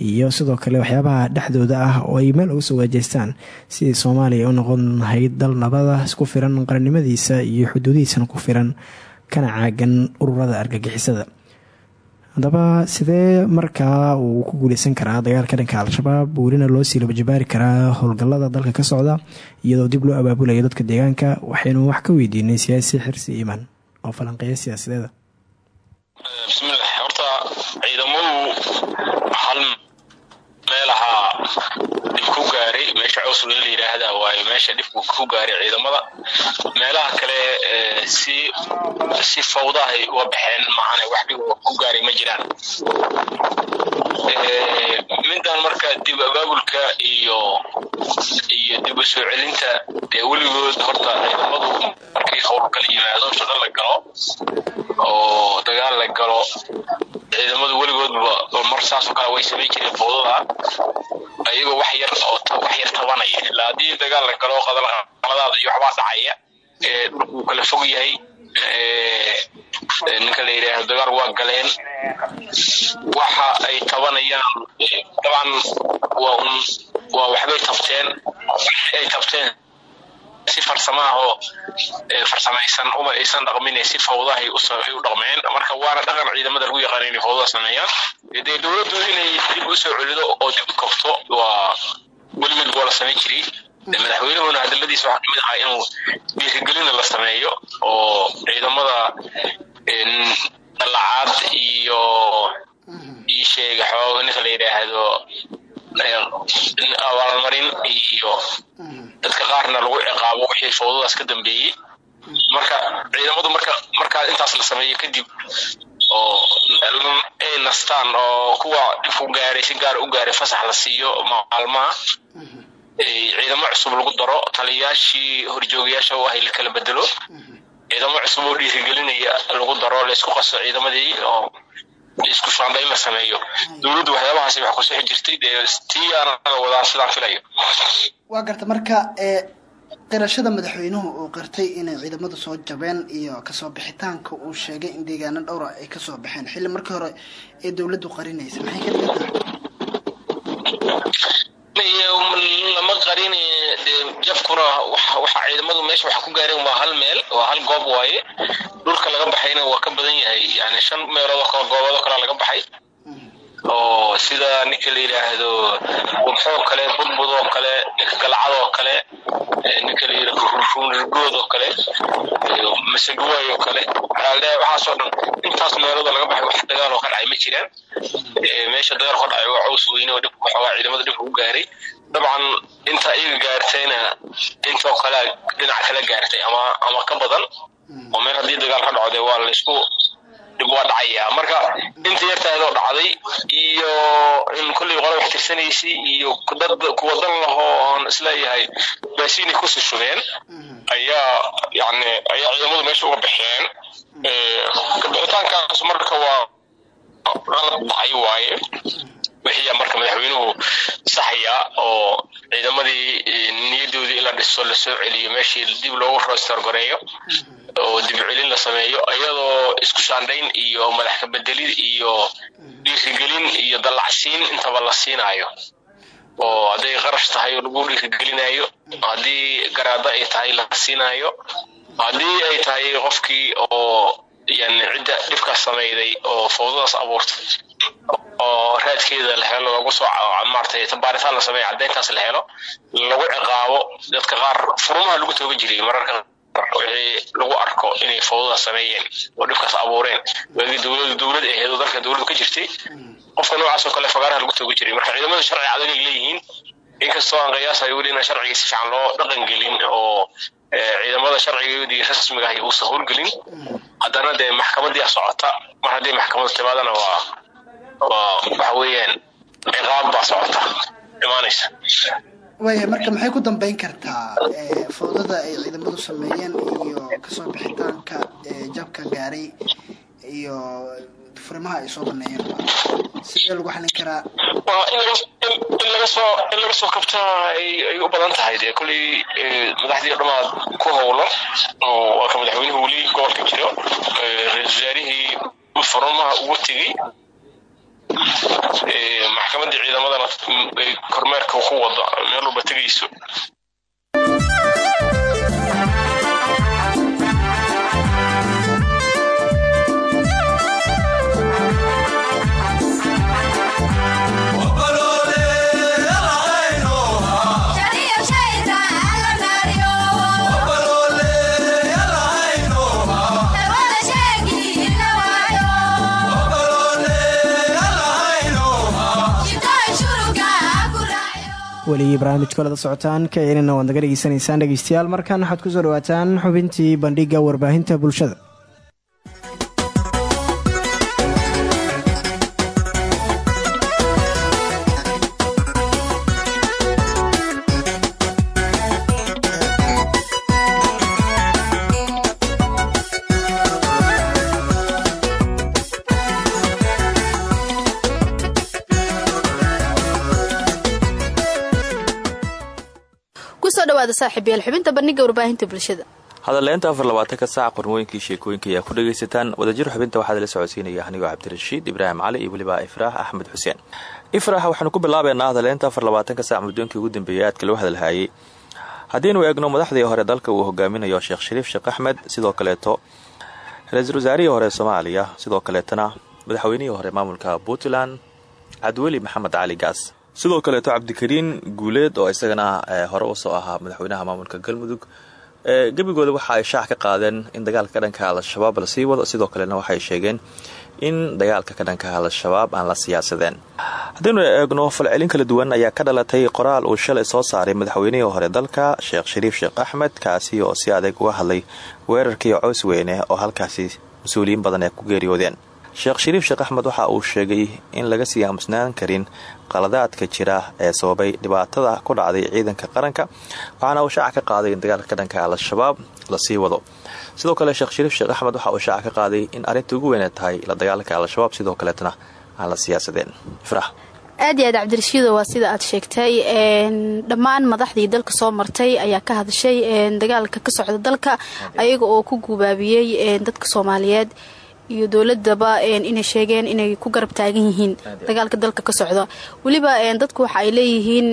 iyo sidoo kale waxyaabaha dhexdooda ah oo ay meel uga soo waajeystaan sidii soomaaliya u noqon lahayd dal nabada isku firan qarannimadiisa iyo xuduudihiisana ku firan kana caagan ururada argagixisada haddaba sidee markaa uu ku guuleysan karaa dagaalka dhanka al-shabaab? Welina loo sii labajabaari karaa howlgallada dalka ka socda iyadoo dib loo abaabulayo dadka deegaanka? Waxaynu wax ka weydiinay siyaasi xirsi iimaan oo falanqeeya siyaasadeeda bismillaah horta ciidamadu hal meelahaa dhib ku gaaray meesha cawsula la yidhaahda waayo meesha dhibku ku gaaray ciidamada. Meelaha kale si si fawdahay uga baxeen maahane wax dhib ku gaaray ma jiraan. Middan marka dib abaabulka iyo iyo dib u soo celinta dee weligood horta ciidamadu markii howlgal yimaado shaqo la galo oo dagaal la galo. Ciidamadu weligoodba mar saasoo kale way samayn jireen fawdada ayagoo wax yar wax yar tabanaya. Ilaa haddii dagaal la galo qaladaada iyo waxbaa dhacaya dhulku kala fog yahay ninka la yidhaahdo dagaal waa galeen. Waxa ay tabanayaan dabcan waa un waa waxbay tabteen ay tabteen si farsamo ah oo farsamaysan uma aysan dhaqmin si fawdahay u dhaqmeen. Marka waana dhaqan ciidamada lagu yaqaan inay fawdada sameeyaan. Dee dowladdu inay dib u soo celido oo dib u kabto waa weligeed waa la samayn jiray. Madaxweynuhuna hadaladiisa waxaa ka mid ahaa inuu dhiirigelina la sameeyo oo ciidamada dalacaad iyo ii sheega xoog ninka la yidhaahdo abaalmarin iyo dadka qaarna lagu ciqaabo wixii fawdadaas ka dambeeyey. Marka ciidamadu marka markaa intaas la sameeyo kadib oo ay nastaan oo kuwa dhibku gaaray si gaar u gaaray fasax la siiyo maalmaha ciidamo cusub lagu daro taliyayaashii horjoogayaasha u ahay la kala bedelo. Ciidamo cusub oo dhiirigelinaya lagu daro laysku qaso ciidamadii oo isku shaandayn la sameeyo. Dowladdu waxyaabahaasi wax kusixi jirtay dee tii anaga wadaa sidaan filayo. Waa garta marka qirashada madaxweynuhu uu qirtay inay ciidamadu soo jabeen iyo ka soo bixitaanka uu sheegay in deegaano dhowra ay ka soo baxeen. Xilli markii hore ee dowladdu qarinaysa maxay ka dhigan lama qarin jabkuna waxa ciidamadu meesha waxa ku gaareen waa hal meel waa hal goob waaye. Dhulka laga baxayna waa ka badan yahay yani shan meelood oo kale goobood oo kale laga baxay oo sida ninka la yidhaahdo wabxoo kale budbud oo kale ninka galcad oo kale ninka la yidhaahdo ruunirgood oo kale masagaway oo kale. Waxaasoo dhan intaas oo laga baxay wax dagaal oo ka dhacay ma jiraan. Meesha dagaal ka dhacay waa caws weyne oo dhibka waxoogaa ciidamada dhibka ku gaaray. Dabcan inta iyaga gaartayna intoo kale dhinac kala gaartay ama ama ka badan. Oo meel haddii dagaal ka dhaco dee waa laysku dhib waa dhacaya. Marka inta yartaadoo dhacday iyo in kolley qole wax tirsanaysay iyo dad kuwa dan lahoo oon is leeyahay baasiinay ku sii shubeen ayaa yani ayaa ciidamadu meesha uga baxeen. Kabixitaankaas marka waa qalad dhacay waaye wixii marka madaxweynuhu saxaya oo ciidamadii niyadoodii in la dhiso la soo celiyo meeshii dib loogu roostargoreeyo oo dib celin la sameeyo iyadoo isku shaandhayn iyo madax kabedelid iyo dhiirigelin iyo dallacsiin intaba la siinaayo oo hadday qarash tahay lagu dhiirigelinayo haddii garaado ay tahay la siinaayo haddii ay tahay qofkii oo yani cidda dhibkaas samayday oo fawdadaas abuurtay oo raadkeeda la helo lagu soo maartay baaritaan la sameeya caddayntaas la helo lagu ciqaabo dadka qaar furumaha lagu toogan jiray mararka wixii lagu arko inay fawdada sameeyeen oo dhibkaas abuureen. Dowlad ahayd oo dalka dowladu ka jirtay qofka noocaas oo kale fagaaraha lagu toogan jiray. Marka ciidamada sharci adag ay leeyihiin inkastoo aan qiyaasayo weli inaan sharciga si fiican loo dhaqan gelin oo ciidamada sharcigoodii rasmiga ahi uusan howlgelin haddana dee maxkamadii socota mar haddii maxkamadu timaadana waa waa waxa weeyaan ciqaab baa socota. Imaanaysa? Waaya marka maxay ku dambeyn kartaa fawdada ay ciidamadu sameeyeen iyo ka soo bixitaanka jabka gaaray iyo furimaha ay soo baneeyeen? Sidee lagu xalin karaa. In laga soo in laga soo kabtaa ay u badan tahay. Dee kolley madaxdii o dhamaad ku howlo oo waa ka madaxweynuhu weli gobolka jiro. Ra'isul wasaarihii furumaha ugu tegey maxkamaddii ciidamadana kormeerka ku wado meel walba tegayso weli barnaamijka olada socotaan ka elina waad naga dhegeysanaysaan dhegeystayaal markan waxaad ku soo dhawaataan xubintii bandhiga warbaahinta bulshada xubinta bandhiga warbaahinta bulshada. Hadaleynta afar labaatanka saac qormooyinkii sheekooyinka ayaa ku dhagaysataan wadajir xubinta waxaad la socodsiinaya anigoo cabdirashiid ibraahim cali iyo weliba ifraax axmed xuseen. Ifraax waxaanu ku bilaabeynaa hadaleynta afar labaatanka saac muddooyinkii ugu dambeeyay aadka loo hadalhaayay haddiinu eegno madaxdii hore dalka uu hogaaminayo sheekh shariif sheekh axmed sidoo kaleeto ra'iisul wasaarihii hore soomaaliya sidoo kaleetana madaxweynihii hore maamulka puntland cabdiweli maxamed cali gaas sidoo kaleeto cabdikariin guuleed oo isagana hore u soo ahaa madaxweynaha maamulka galmudug gebigooda waxa ay shaac ka qaadeen in dagaalka ka dhanka al-shabaab la sii wado. Sidoo kalena waxay sheegeen in dagaalka ka dhanka al-shabaab aan la siyaasadeen. Haddaynu eegno falcelin kala duwan ayaa ka dhalatay qoraal uu shalay soo saaray madaxweynihii hore dalka sheekh shariif sheekh axmed kaasi oo si adeeg uga hadlay weerarkii cows weyne oo halkaasi mas'uuliyiin badan ay ku geeriyoodeen sheekh shariif sheekh axmed waxa uu sheegay in laga sii aamusnaan karin qaladaadka jira ee sababay dhibaatada ku dhacday ciidanka qaranka waxaana uu shaaca ka qaaday in dagaalka ka dhanka al-shabaab la sii wado. Sidoo kale sheekh shariif sheekh axmed waxa uu shaaca ka qaaday in arrinta ugu weyne tahay la dagaalanka al-shabaab sidoo kaleetana aan la siyaasadeen. Ifrah aad iyo aad cabdirashiido waa sida aad sheegtay dhammaan madaxdii dalka soo martay ayaa ka hadashay dagaalka ka socda dalka ayaga oo ku gubaabiyey dadka soomaaliyeed iyo dowladaba inay sheegeen inay ku garab taagan yihiin dagaalka dalka ka socda weliba dadku waxa ay leeyihiin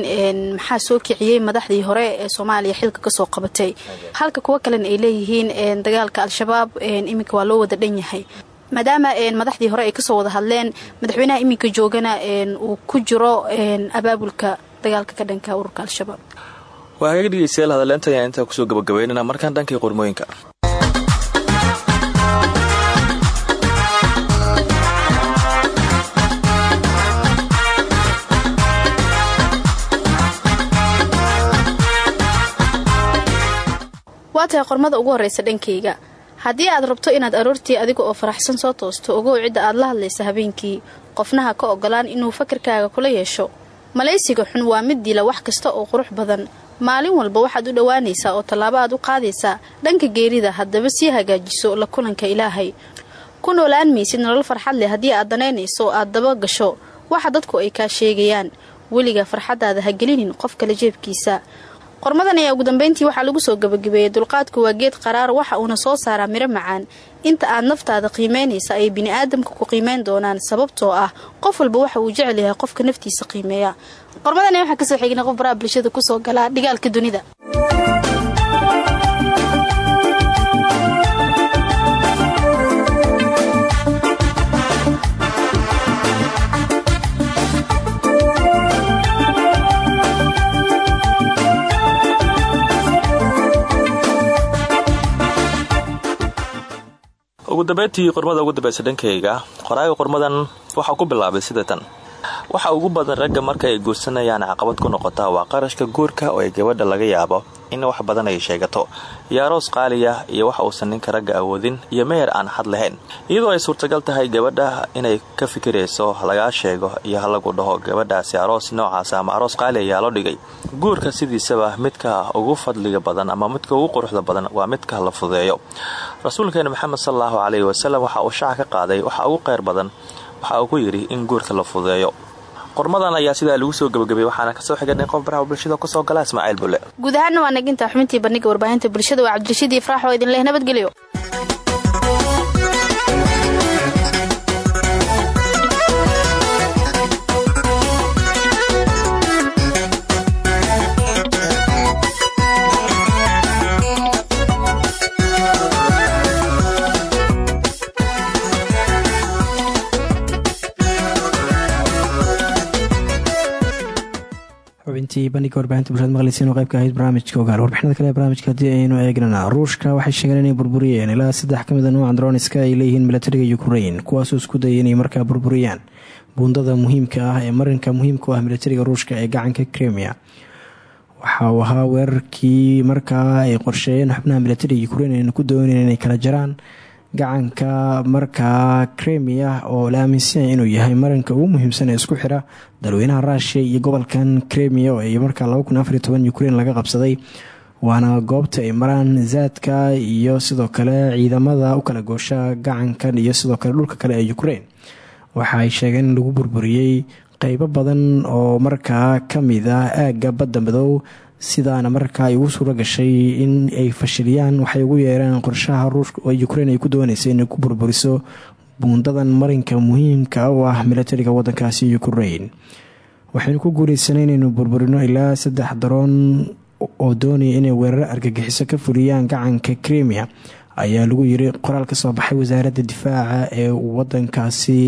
maxaa soo kiciyey madaxdii hore ee soomaaliya xilka ka soo qabatay. Halka kuwo kalena ay leeyihiin dagaalka al-shabaab iminka waa loo wada dhan yahay. Maadaama madaxdii hore ay ka soo wada hadleen madaxweynaha iminka joogana uu ku jiro abaabulka dagaalka ka dhanka ururka al-shabaab. Waa hagaga dhegeystayaal hadaleenta ayaan intaa ku soo gabagabeynana. Markaan dhankii qormooyinka waa qormada ugu horreysa dhankayga haddii aad rabto inaad aroortii adiga oo faraxsan soo toosto ogow cidda aad la hadlaysa habeenkii. Qofnaha ka ogolaan inuu fakarkaaga kula yeesho. Malaysiga xun waa mid dila wax kasta oo qurux badan. Maalin walba waxaad u dhowaanaysaa oo tallaabo aad u qaadaysaa. Dhanka geerida haddaba sii hagaajiso la kulanka ilaahay. Ku noolaan maysid nolol farxad leh haddii aad danaynayso oo aad daba gasho. Waxa dadku ay kaa sheegayaan. Weliga farxaddaada ha gelinin qof kale jeebkiisa qormadan ayaa ugu dambeyntii waxaa lagu soo gabagabeeyey dulqaadku waa geed qaraar waxa uuna soo saaraa miro macaan. Inta aad naftaada qiimeynaysa ayay bini'aadamka ku qiimeyn doonaan sababtoo ah qof walba waxa uu jecel yahay qofka naftiisa qiimeeya. Qormadan waxaa ka soo xigna qof baraha bulshada ku soo galaa dhigaalka dunida ugu dambeyntii qormada ugu dambeysa dhankayga qoraaga qormadan waxaa ku bilaabay sida tan. Waxa ugu badan ragga marka ay guursanayaan caqabad ku noqota waa qarashka guurka oo ay gabadha laga yaabo in wax badan ay sheegato. Iyo aroos qaaliya iyo waxa uusan ninka ragga awoodin iyo meher aan xad lahayn. Iyadoo ay suurtagal tahay gabadha inay ka fikirayso lagaa sheego iyo halagu dhaho gabadhaasi aroos noocaas ama aroos qaali ayaa loo dhigay. Guurka sidiisaba midka ugu fadliga badan ama midka ugu quruxda badan waa midka la fudeeyo. Rasuulkeena maxamed salaallahu caleyhi wasalam waxa uu shaaca ka qaaday waxa ugu qeyr badan waxa uu ku yidhi in guurka la fudeeyo qormadan ayaa sidaa lagu soo gabagabay waxaana ka soo xiganay qof baraha bulshada ku soo gala ismaaciil bulle. Guud ahaana waa naginta xubintii bandhiga warbaahinta bulshada waa cabdirashiid ifraax oo idin leh nabadgelyo xubintii bandhiga warbaahinta bulshada maqleysiin oo qaybka ahayd barnaamijka ogaal warbixinada kale ee barnaamijka haddii aynu eegnana ruushka waxay sheegeen inay burburiyeen ilaa saddex ka mid a nuuca droniska ay leeyihiin milatariga ukrain kuwaasoo isku dayay inay markaa burburiyaan. Buundada muhiimka ah ee marinka muhiimka u ah milatariga ruushka ee gacanka kremia waxa uu ahaa weerarkii markaa ay qorsheeyeen xubnaha milatariga ukrain ayna ku dooneen inay kala jaraan gacanka markaa kremia oo la aaminsanya inuu yahay marinka ugu muhiimsan ee isku xira dalweynaha ruushiya iyo gobolkan kremia oo ay markaa ukrain laga qabsaday. Waana goobta ay maraan zaadka iyo sidoo kale ciidamada u kala goosha gacankan iyo sidoo kale dhulka kale ee ukrain waxa ay sheegeen in lagu burburiyey qeybo badan oo markaa ka mid ah aagga badda madow sidaana markaa ay ugu suuro gashay in ay fashiliyaan waxay ugu yeereen qorshaha ukrain ay ku doonaysa inay ku burburiso buundadan marinka muhiimka u ah milatariga wadankaasi ukrain waxaynu ku guuleysanay inaynu burburino ilaa saddex daroon oo doonaya inay weeraro argagixiso ka fuliyaan gacanka kremia ayaa lagu yiri qoraal ka soo baxay wasaaradda difaaca ee wadankaasi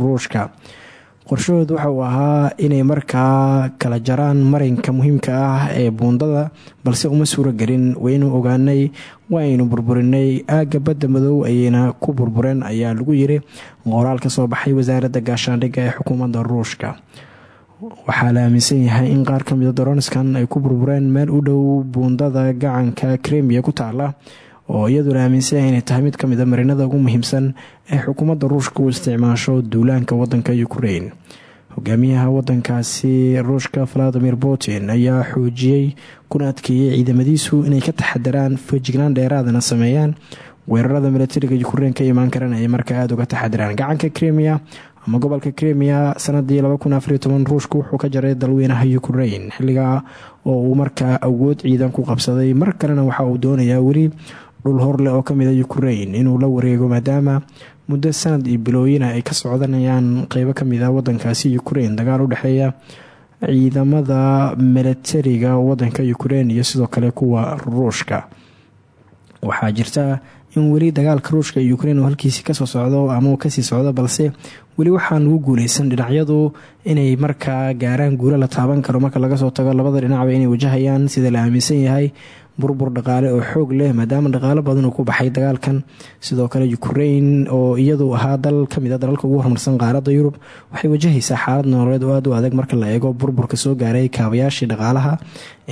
ruushka qorshahoodu waxa uu ahaa inay markaa kala jaraan marinka muhiimka ah ee buundada balse uma suuragelin waynu ogaanay waaynu burburinay. Aagga badda madow ayayna ku burbureen ayaa lagu yiri qoraal ka soo baxay wasaaradda gaashaandhigga ee xukuumadda ruushka. Waxaa la aaminsan yahay in qaar ka mida doroniskan ay ku burbureen meel u dhow buundada gacanka kremiya ku taala oo iyaduna aaminsan yahay inay tahay mid ka mida marinada ugu muhiimsan ee xukuumadda ruushka uu isticmaasho duulaanka wadanka ukraine. Hogaamiyaha wadankaasi ruushka valadimir putin ayaa xoojiyey kuna adkeeyey ciidamadiisu inay ka taxadaraan fejignaan dheeraadana sameeyaan weerarada milatariga ukraine ka imaan karan ay markaa aada uga taxadiraan gacanka kremia ama gobolka kremia sanadii ruushka wuxuu ka jaray dalweynaha ukraine xilligaa oo uu markaa awood ciidan ku qabsaday. Mar kalena waxa uu doonayaa weli dhul horleh oo ka mid a ukraine. Inuu la wareego maadaama muddo sanad iyo bilooyina ay ka socdanayaan qeybo ka mid a wadankaasi ukraine. Dagaal u dhexeeya ciidamada milatariga wadanka ukraine iyo sidoo kale kuwa ruushka. Waxaa jirta in weli dagaalka ruushka iyo ukraine uu halkiisi ka soo socdo ama ka sii socdo balse weli waxaan ugu guuleysan dhinacyadu inay markaa gaaraan guulo la taaban karo. Marka laga soo tago labada dhinacba inay wajahayaan sida la aaminsan yahay burbur dhaqaale oo xoog leh maadaama dhaqaalo badan uu ku baxay dagaalkan. Sidoo kale ukraine oo iyadu ahaa dal ka mid a dalalka ugu horumarsan qaaradda yurub waxay wajahaysaa xaalad nololeed oo aada u adag marka la eego burburka soo gaaray kaabayaashii dhaqaalaha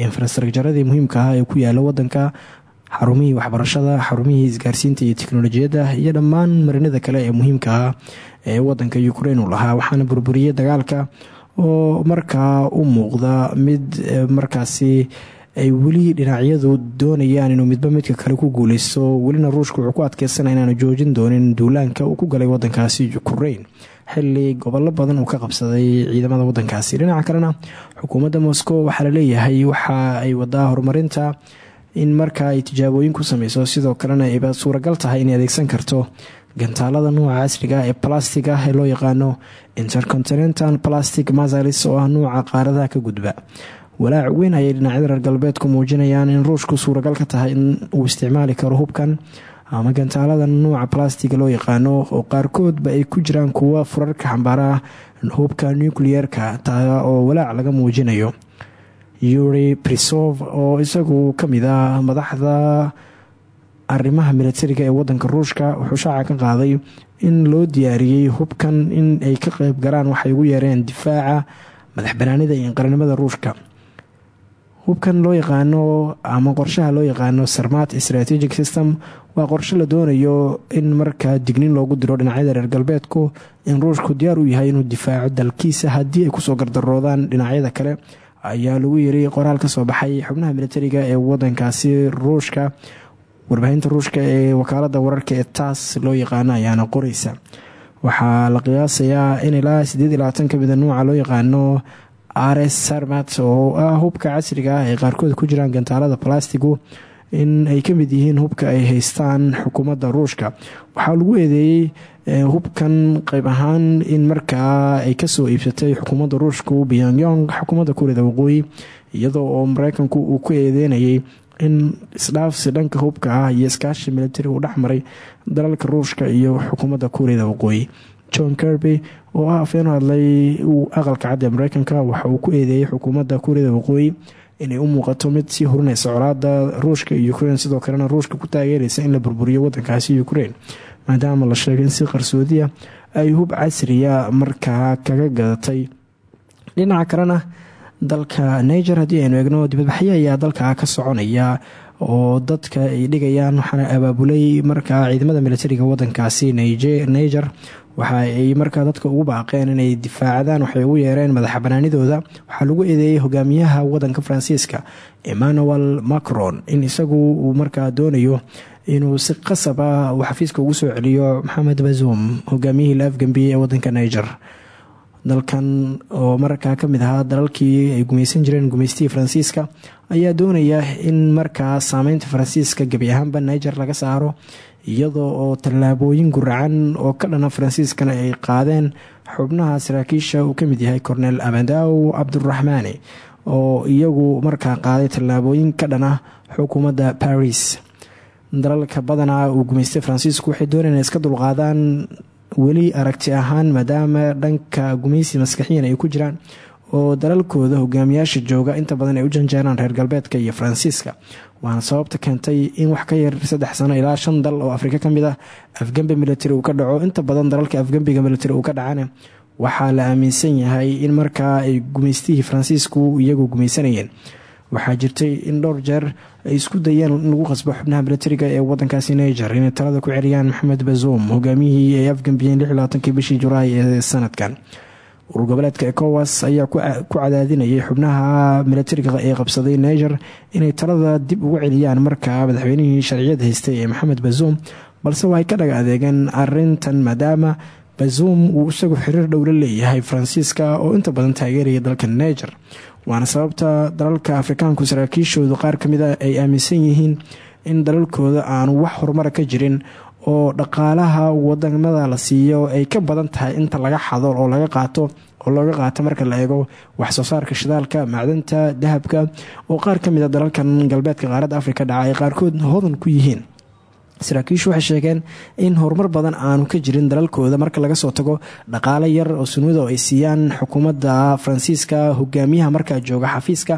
infrastrucjaradii muhiimka ah ee ku yaalla wadanka xarumihii waxbarashada xarumihii isgaarsiinta iyo teknolojiyadda iyo dhammaan marinada kale ee muhiimka ah ee wadanka ukraine uu lahaa. Waxaana burburiyey dagaalka oo markaa u muuqda mid markaasi ay weli dhinacyadu doonayaan inuu midba midka kale ku guuleysto welina ruushka wuxuu ku adkeysanaya inaanu joojin doonin duulaanka uu ku galay wadankaasi ukraine. Xili gobollo badan uu ka qabsaday ciidamada wadankaasi dhinaca kalena xukuumadda moscow waxaa la leeyahay waxa ay wadaa horumarinta in markaa ay tijaabooyin ku sameyso sidoo kalena ayba suuragal tahay inay adeegsan karto gantaalada nuuca casriga ee plastig ah ee loo yaqaano intercontinental plastic masalis oo ah nuuca qaaradaha ka gudba walaac weyn ayay dhinacyada reer galbeedku muujinayaan in ruushku suuragal ka tahay in uu isticmaali karo hubkan ama gantaalada nuuca plastiga loo yaqaano oo qaarkoodba ay ku jiraan kuwa furarka xambaara hubka nucleer-ka taa oo walaac laga muujinayo. Yuri brisov oo isagu ka mid ah madaxda arrimaha milatariga ee wadanka ruushka wuxuu shaaca ka qaaday in loo diyaariyey hubkan in ay ka qeyb galaan waxay ugu yeereen difaaca madax banaanida iyo qaranimada ruushka hubkan loo yaqaano ama qorshaha loo yaqaano sarmat strategic system waa qorshe la doonayo in markaa dignin loogu diro dhinacyada reer galbeedku in ruushku diyaar u yahay inuu difaaco dalkiisa haddii ay ku soo gardaroodaan dhinacyada kale. Ayaa lagu yiri qoraal ka soo baxay xubnaha militariga ee wadankaasi ruushka. Warbaahinta ruushka ee wakaalada wararka ee taas loo yaqaano ayaana qoreysa waxaa la qiyaasayaa in ilaa sideed ka mida nuuca loo yaqaano rs sarmat oo ah hubka casriga ah ee qaarkood ku jiraan gantaalada balastigu in ay ka mid yihiin hubka ay haystaan xukuumadda ruushka. Waxaa lagu eedeeyey hubkan qeyb ahaan in markaa ay ka soo iibsatay xukuumadda ruushka pyongyong xukuumadda kuuriyada waqooyi iyadoo oo mareykanku uu ku eedeynayay in isdhaafsi dhanka hubka ah iyo iskaashi militari uu dhexmaray dalalka ruushka iyo xukuumadda kuuriyada waqooyi. John kirby oo ah afeen hadlay aqalka cadda ee mareykanka waxa uu ku eedeeyey xukuumadda kuuriyada waqooyi inay u muuqato mid sii horinaysa colaada ruushka iyo ukrain sidoo kalena ruushka ku taageeraysa in la burburiyo wadankaasi ukrain maadaama la sheegay in si qarsoodiya ay hub casriya markaa kaga gadatay. Dhinaca kalena dalka niger haddii aynu eegno dibadbaxyo ayaa dalka ka soconaya oo dadka ay dhigayaan waxaana abaabulay markaa ciidamada militariga wadankaasi niger waxa ay markaa dadka ugu baaqeen inay difaacdaan waxay ugu yeereen madaxa banaanidooda waxaa lagu eedeeyey hogaamiyaha wadanka faransiiska emmanuel macron in isagu uu markaa doonayo inuu si qasab ah uu xafiiska ugu soo celiyo maxamed bazoum hogaamiyihii la afgambiyey ee wadanka niger. Dalkan oo markaa ka mid ahaa dalalkii ay gumeysan jireen gumeystihii faransiiska ayaa doonaya in markaa saameynta faransiiska gebi ahaanba niger laga saaro iyadoo oo tallaabooyin guracan oo ka dhana faransiiskana ay qaadeen xubnaha saraakiisha uu ka mid yahay cornel amandaw cabduraxmaani oo iyagu markaa qaaday tallaabooyin ka dhan ah xukuumadda baris dalalka badanaa uu gumaystay faransiisku waxay doonayaan iska dulqaadaan weli aragti ahaan maadaama dhanka gumaysi maskaxiyan ay ku jiraan oo dalalkooda hogaamiyaasha jooga inta badan ay u janjeeraan reer galbeedka iyo faransiiska. Waana sababta keentay in wax ka yar saddex sano ilaa shan dal oo afrika ka mid ah afgembi military uu ka dhaco. Inta badan dalalka afgembiga military uu ka dhacana waxaa la aaminsan yahay in markaa ay gumaystihii faransiisku iyagu gumaysanayeen. Waxaa jirtay in dhowr jeer ay isku dayeen in lagu qasbo xubnaha milatariga ee wadankaasi niger inay talada ku celiyaan maxamed bazoum hogaamiyihii ay afgambiyeen bishii julaay ee sanadkan urur goboleedka ecowas ayaa ku cadaadinayay xubnaha milatariga ee qabsaday niger inay talada dib ugu celiyaan markaa madaxweynihii sharciyad haystay ee maxamed bazoum balse waxay ka dhaga adeegeen arintan maadaama bazoum uu isagu xiriir dhowla leeyahay faransiiska oo inta badan taageeraya dalka niger. Waana sababta dalalka afrikaanku saraakiishoodu qaar ka mid a ay aaminsan yihiin in dalalkooda aanu wax horumara ka jirin oo dhaqaalaha wadanada la siiyo ay ka badan tahay inta laga xado oo laga qaato oo looga qaato marka la eego waxsoo saarka shidaalka macdanta dahabka oo qaar ka mid a dalalkan galbeedka qaaradda afrika dhaca ay qaarkood hodan ku yihiin. Saraakiishu waxay sheegeen in horumar badan aanu ka jirin dalalkooda marka laga soo tago dhaqaale yar oo sunnida oo ay siiyaan xukuumadda faransiiska hogaamiyaha markaa jooga xafiiska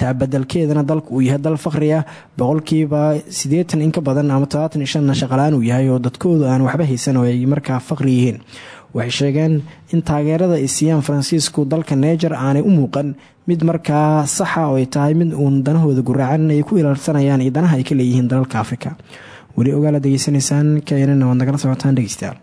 taabadelkeedana dalka uu yahay dal ah boqolkiiba siddeetan in ka badan ama todobaatan iyo shanna shaqalaan uu yahay oo dadkooda aan waxba haysan oo ay markaa faqri yihiin. Waxay sheegeen in taageerada ay siiyaan faransiisku dalka neger aanay u muuqan mid markaa saxa oo ay tahay mid uun danahooda guraacan ay ku ilaalsanayaan iyo danaha ay ka leeyihiin dalalka afrika. Weli ogaala degeysanaysaan knn waad nagala socotaan dhegeystayaal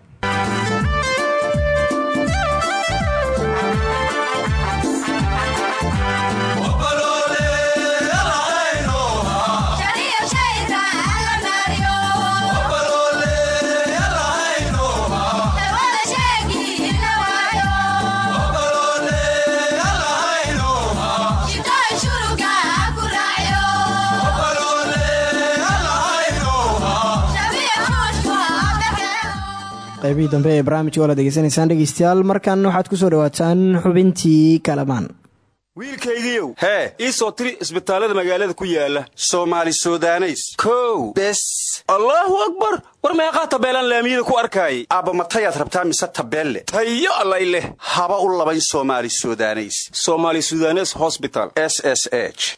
qaybihii dambe ee barnaamijka oo la degeysanaysaan dhegeystayaal markan waxaad ku soo dhawaataan xubintii kalamaan. Wiilkaygiiow hee ii soo tiri isbitaallada magaalada ku yaalla soomaali sudaneys. Kow bes. Allaahu akbar! War meeqaa tabeelaan laamiyada ku arkaayay. Aabba matayaad rabtaa mise tabeelle? Tayo allay leh. Haba u labayn soomaali sudaneys. Somaali sudanes hosbital s s h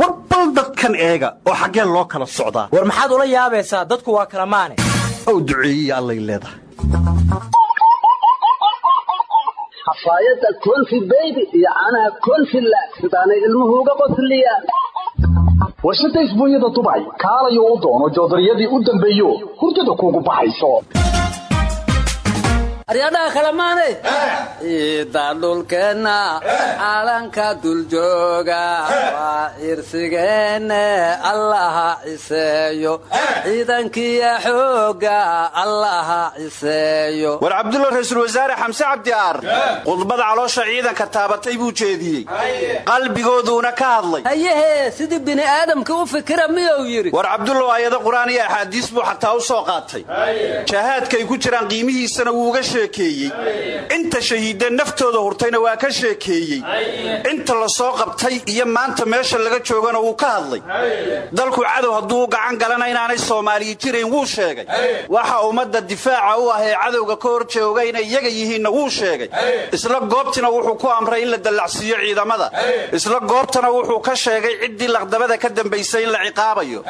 war bal dadkan eega oo xaggee loo kala socdaa. War maxaad ula yaabaysaa? Dadku waa kala maane. Ow duceeyiya allay leedahay. Xafaayadda konfi beybi iyo caanaha konfi laag sidaanay ilmuhu uga qosliyaan warshadda isbuunyada dubay kaalayo u doono joodariyadii u dambeeyo hurdada kuugu baxayso aryadhaha kalamaane ciidda dhulkeenna calanka duljooga waa cirsigeenne allaha ciseeyo ciidankiya xooga allaha ciseeyo war cabdulla ra'yisul wasaare xamse cabdiaar khudbada caloosha ciidanka taabatay buu jeediyey. Qalbigooduuna ka hadlay. Hayehee sidii bini aadamka u fikira miyuu yidhi? War cabdullow aayado qur'aan iyo axaadiis buu xataa u soo qaatay. Jahaadkay ku jiraan qiimihiisana wuuga inta shahiideen naftooda hurtayna waa ka sheekeeyey. Inta la soo qabtay iyo maanta meesha laga joogana wuu ka hadlay. Dalku cadow hadduu u gacan galana inaanay soomaaliyi jirayn wuu sheegay. Waxa ummadda difaaca u ah ee cadowga ka hor jooga inay iyaga yihiinna wuu sheegay. Isla goobtina wuxuu ku amray in la dallacsiiyo ciidamada. Isla goobtana wuxuu ka sheegay ciddii laqdabada ka dambaysay in la ciqaabayo.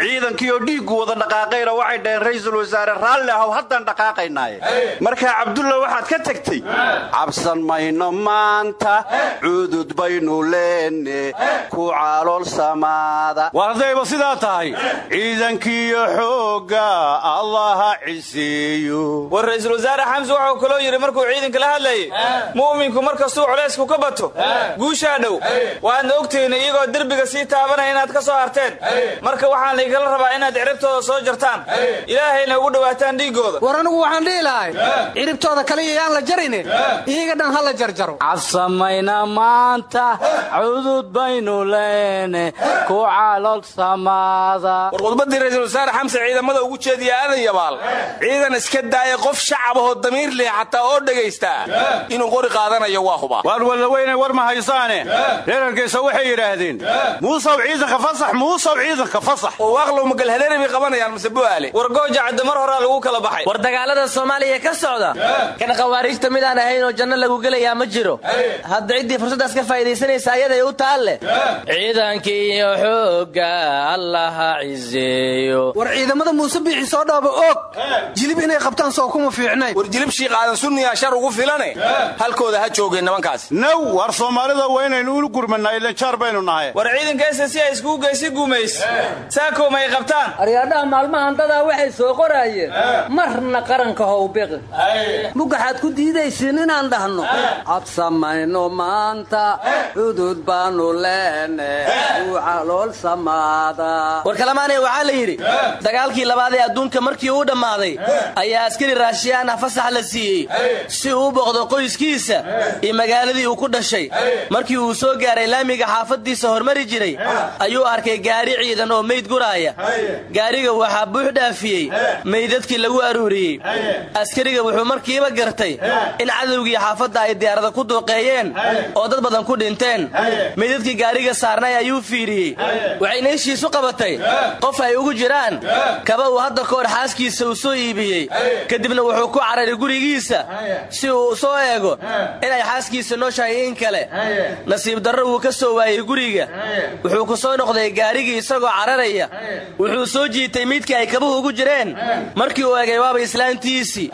Ciidankii oo dhiiggu wada dhaqaaqayna waxay dhaheen ra'iisul wasaare raalli ahow haddaan dhaqaaqaynaaye. Marka cabdulla waxaad ka tegtey cabsan mayno maanta cudud baynu leenne ku calool samaada. War haddayba sidaa tahay. Ciidankiiyo xoogga allaha ciseeyo war ra'iisul wasaare xamse wuxuu kaloo yidhi markuu ciidanka la hadlayay mu'minku mar kastuu culaysku ka bato guushaa dhow. Waadna ogtihiin iyagoo derbiga sii taabanaya inaad ka soo harteen. Marka waxaan laygala rabaa inaad ciribtooda soo jartaan. Ilaahayna ugu dhowaataan dhiiggooda. War anigu waxaan dhihi lahay ciribtooda kaliya yaan la jarine iyaga dhan ha la jarjaro cabsamayna maanta cudud baynu leene ku calool samaada. War khudbaddii ra'iisul wasaare xamse ciidamada ugu jeediya aadan yabaal. Ciidan iska daaya qof shacabahoo damiir leh xataa oo dhegaystaa inuu qori qaadanayo waa huba. Waar wallaweyne war ma haysaane. Reerarkaysa waxay yidhaahdeen muusaw ciidanka fasax muusaw ciidanka fasax. Oo waaqlow magalhadeeri bay qabanayaan mase bu'aale war gooja cadde mar horaa lagu kala baxay. War dagaalada soomaaliya ka socda kan khawaariijta midaan ahayn oo janno lagu gelayaa ma jiro. Hadda ciddii fursaddaas ka faa'iidaysanaysa ayaday u taalle. Ciidankiiyo xoogga allaha ciseeyo war ciidamada muuse biixi soo dhaaba og. Jilib inay qabtaan soo kuma fiicnayn war jilib shiikh aadan sunniyaa shar ugu filane. Halkooda ha joogeen nimankaas naw war soomaalida waa inaynu ulu gurmanaa ilan jaar baynu nahay. War ciidankaasa si ay iskugu geysi gumays saakow ma ay qabtaan. Aryaadhaha maalmahan dadaa waxay soo qoraayeen marna qaranka howbiqi mugaxaad ku diidaysiin inaan dhahno? Cabsamayno maanta cudud baanu leene u calool samaada. War kalamaanay waxaa la yidhi dagaalkii labaad ee adduunka markii uu dhammaaday ayaa askari raashiyaan ah fasax la siiyey. Si uu u boqdo qoyskiisa iyo magaaladii uu ku dhashay. Markii uu soo gaaray laamiga xaafaddiisa hormari jiray ayuu arkay gaari ciidan oo meyd guraaya. Gaariga waxaa buux dhaafiyey. Meydadkii lagu aruuriyey. Askariga wuxuu markiiba gartay in cadowgii xaafadda ay diyaarada ku duuqeeyeen oo dad badan ku dhinteen. Meydadkii gaariga saarnay ayuu fiiriyey. Waxayna heshiisu qabatay. Qof ay ugu jiraan. Kaba uu hadda kahor xaaskiisa uu soo iibiyey. Kadibna wuxuu ku cararay gurigiisa si uu soo eego inay xaaskiisa nooshahay in kale. Nasiib darro wuu ka soo waayey guriga. Wuxuu ku soo noqday gaarigii isagoo cararaya. Wuxuu soo jiitay midkii ay kabuhu ugu jireen. Markii uu egay waaba islaantiisii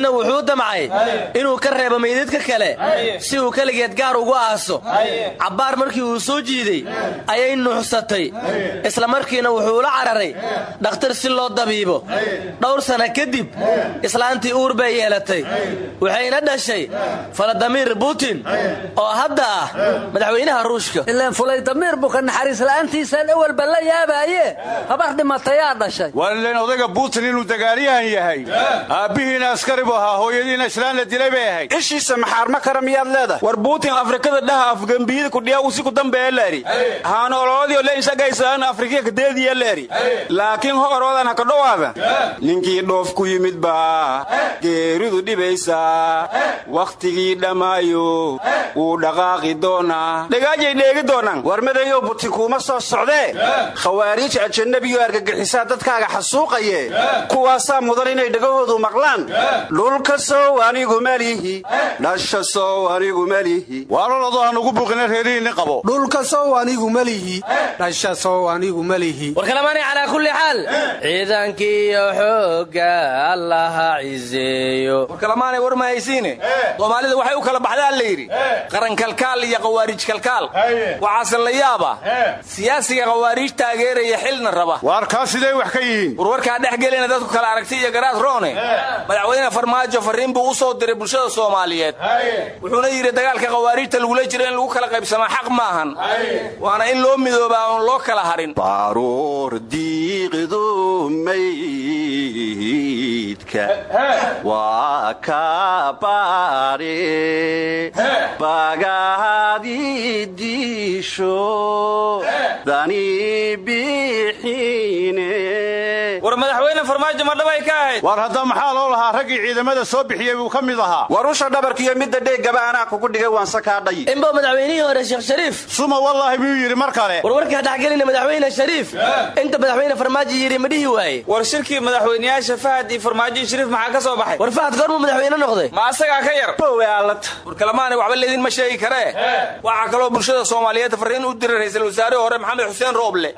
kadibna wuxuu damcay inuu ka reebo meydadka kale si uu keligeed gaar ugu aaso. Cabbaar markii uu soo jiiday ayay nuuxsatay isla markiina wuxuu la cararay dhakhtar si loo dabiibo. Dhowr sana kadib islaantii uur bay yeelatay waxayna dhashay faladamiir butin oo hadda ah madaxweynaha ruushka. Ilaan fulaytamiir buka naxariis la'aantiisaan ewalba la yaabaaye? Habar dhimatayaa dhashay. War ileen odayga butin inuu dagaalyahan yahay. Aabbihiina askari bu ahaa hooyadiina islaan la dilay bay ahayd. Ishiisa maxaarma kara miyaad leedahay? War buutin afrikada dhaha afgambiyada kudhiya usi ku dambeeya leeri haanooloodio le ishagaysaan afrikiya kadeediya leeri laakiin hooroodan ha ka dhowaada ninkii dhoof ku yimid baa geeridu dhibaysaa. Wakhtigii dhammaayo wuu dhaqaaqi doonaa. Dhagaajay dheegi doonaan. War madayow butin kuuma soo socdee? Khawaariij ajanabiyo argagixisaa dadkaaga xasuuqaye kuwaasaa mudan inay dhegahoodu maqlaan dhulka sow anigu malihi dhasha sow anigu malihi. Waalolado aan ugu buqina reerihiinni qabo. Dhulka sow anigu malihi dhasha sow anigu malihi. War kalamani calaa kulli xaal. Ciidankiiyo xoogga allaha ciseeyo. War kalamaanay war ma haysiine? Soomaalida waxay u kala baxdaan la yidhi. Qarankalkaal iyo khawaariij kalkaal. Waxaase la yaaba. Siyaasiga khawaariij taageeraya xilna raba. Waar kaa wax ka yihiin? Warwarkaa dhex gelina dadku kala aragti iyo garaad roone. Madaxweyne farmaajo farriin buu u soo diray bulshada soomaaliyeed. Wuxuuna yidhi dagaalka khawaariijta lagula jiro in lagu kala qaybsamaa xaq maahan waana in loo midoobaa oon loo kala harin. Baaruur diiqdu maydka waa ka baare bagaadi diisho dani bixine war madaxweyne farmaajo ma dhabay ka ahayd? War hadda maxaa loo lahaa raggii ciidamada soo bixiyey buu ka mid ahaa. War usha dhabarkiiyo midda dheeggaba anaa kugu dhigay waanse kaa dhayi inbuu madaxweynihii hore sheekh shariif. Suma wallaahi miyuu yidhi mar kale. Warwarkaa dhexgelina madaxweyne shariif. Inta madaxweyne farmaajo yidhi ma dhihi waaye. War shirkii madaxweyneyaasha fahad iyo farmaajo shariif maxaa ka soo baxay? War fahad goormuu madaxweyne noqday. Ma asagaa ka yar? Boweaalad war kalamaana waxba leedin ma sheegi karee? Waxaa kaloo bulshada soomaaliyeed farriin u diray ra'iisul wasaarihii hore maxamed xuseen rooble.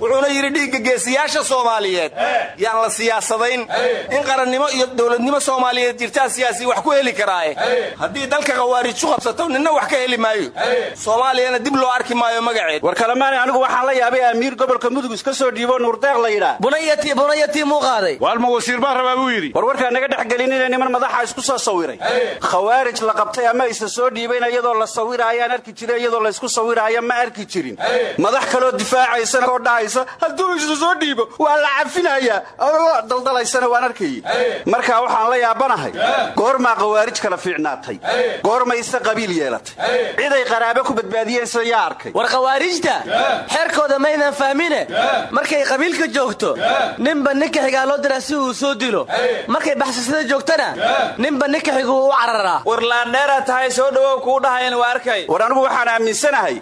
Wuxuuna yidhi dhiigga geesiyaasha soomaaliyeed yaan la siyaasadayn. In qarannimo iyo dowladnimo soomaaliyeed jirtaa siyaasi wax ku heli karaaye. Haddii dalka khawaarij ku qabsato ninna wax ka heli maayo. Soomaaliyana dib loo arki maayo magaceed. War kalemaani anigu waxaan la yaabay amiir gobolka mudug iska soo dhiibo nuurdeeq la yidhaa. Bunayati muu qaaday? Waalma wasiir baa rabaa buu yidhi. War warkaa naga dhex gelinina niman madaxa isku soo sawiray. Khawaarij la qabtay ama isa soo dhiibayna iyadoo la sawiraayaan arki jiray iyadoo laysku sawiraayo ma arki jirin. Madax kaloo difaacaysana oo dhahaysa hadduu isa soo dhiibo waa la cafinayaa oo daldalaysana waan arkayey. Marka waxaan la yaabanahay. Goormaa khawaarij kala fiicnaatay. Goormayse qabiil yeelatay. Ciday qaraabo ku badbaadiyeen sida yaa arkay. War khawaarijta xeerkooda maynan fahmine markay qabiilka joogto ninba ninka xigaa loo diraa si uu soo dilo. Markay baxsasada joogtana ninba ninka xigu u cararaa. War laandheera tahay soo dhowow kuu dhahayan waa arkay. War anigu waxaan aaminsanahay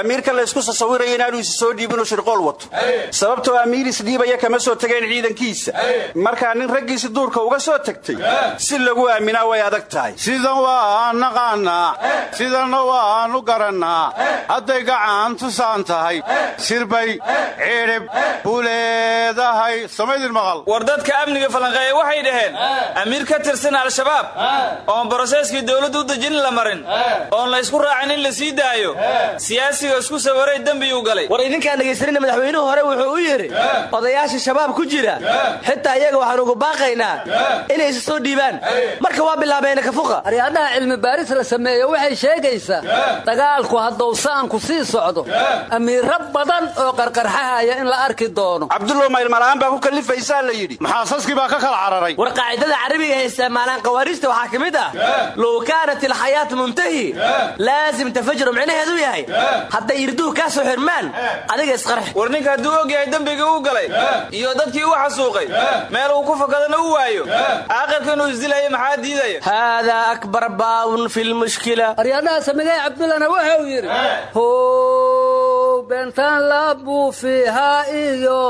amiirka laysku sasawiraya inaanu isa soo dhiibinoo shirqool wato. Sababtoo amiir isdhiibaya kama soo tegeen ciidankiisa. Markaa nin raggiisi duurka uga soo tegtay si lagu aaminaa way adag tahay. Sidan waan naqaannaa sidanna waan u garannaa. Hadday gacan tusaan tahay. Sirbay cidhib buu leedahay samaydin maqal. War dadka amniga falanqeeya waxay dhaheen amiir ka tirsan al-shabaab oon broseeskii dowladdu u dejin la marin oon la ysku raacin in la sii daayo siyaasiga isku sawaray dembiyuu galay. War idinkaan dhegaysanina madaxweynuhu hore wuxuu u yidhi odayaasha shabaab ku jira xitaa iyaga waxaan ugu baaqaynaa soo dhiibaan. Marka waa bilaabeena kafuqa aryaadhaha cilmi baaris la sameeyo waxay sheegaysaa dagaalku hadduu saanku sii socdo. Amiirro badan oo qarqarxahaya in la arki doono. Cabdullow maylmala'aan baa ku kallifaysaa la yidhi. Maxaasaskii baa ka kala cararay? War qaacidada carabiga ay isticmaalaan khawaarijta waxaa ka mid ah low kaanat ilxayaat muntahi laasim tafajru micnaheedu yahay. Hadday irduhu kaa soo xirmaan adiga isqarxi war ninka hadduu og yahay dembigii u galay iyo dadkii u xasuuqay meel uu ku fakadana u waayo aaqirka inuu isdilayo maxaa diidaya haadaa akbar baabun fi lmushkila aryaadhaha samigay cabdullana wuxuu yidhi how beentaan la buufihaa iyo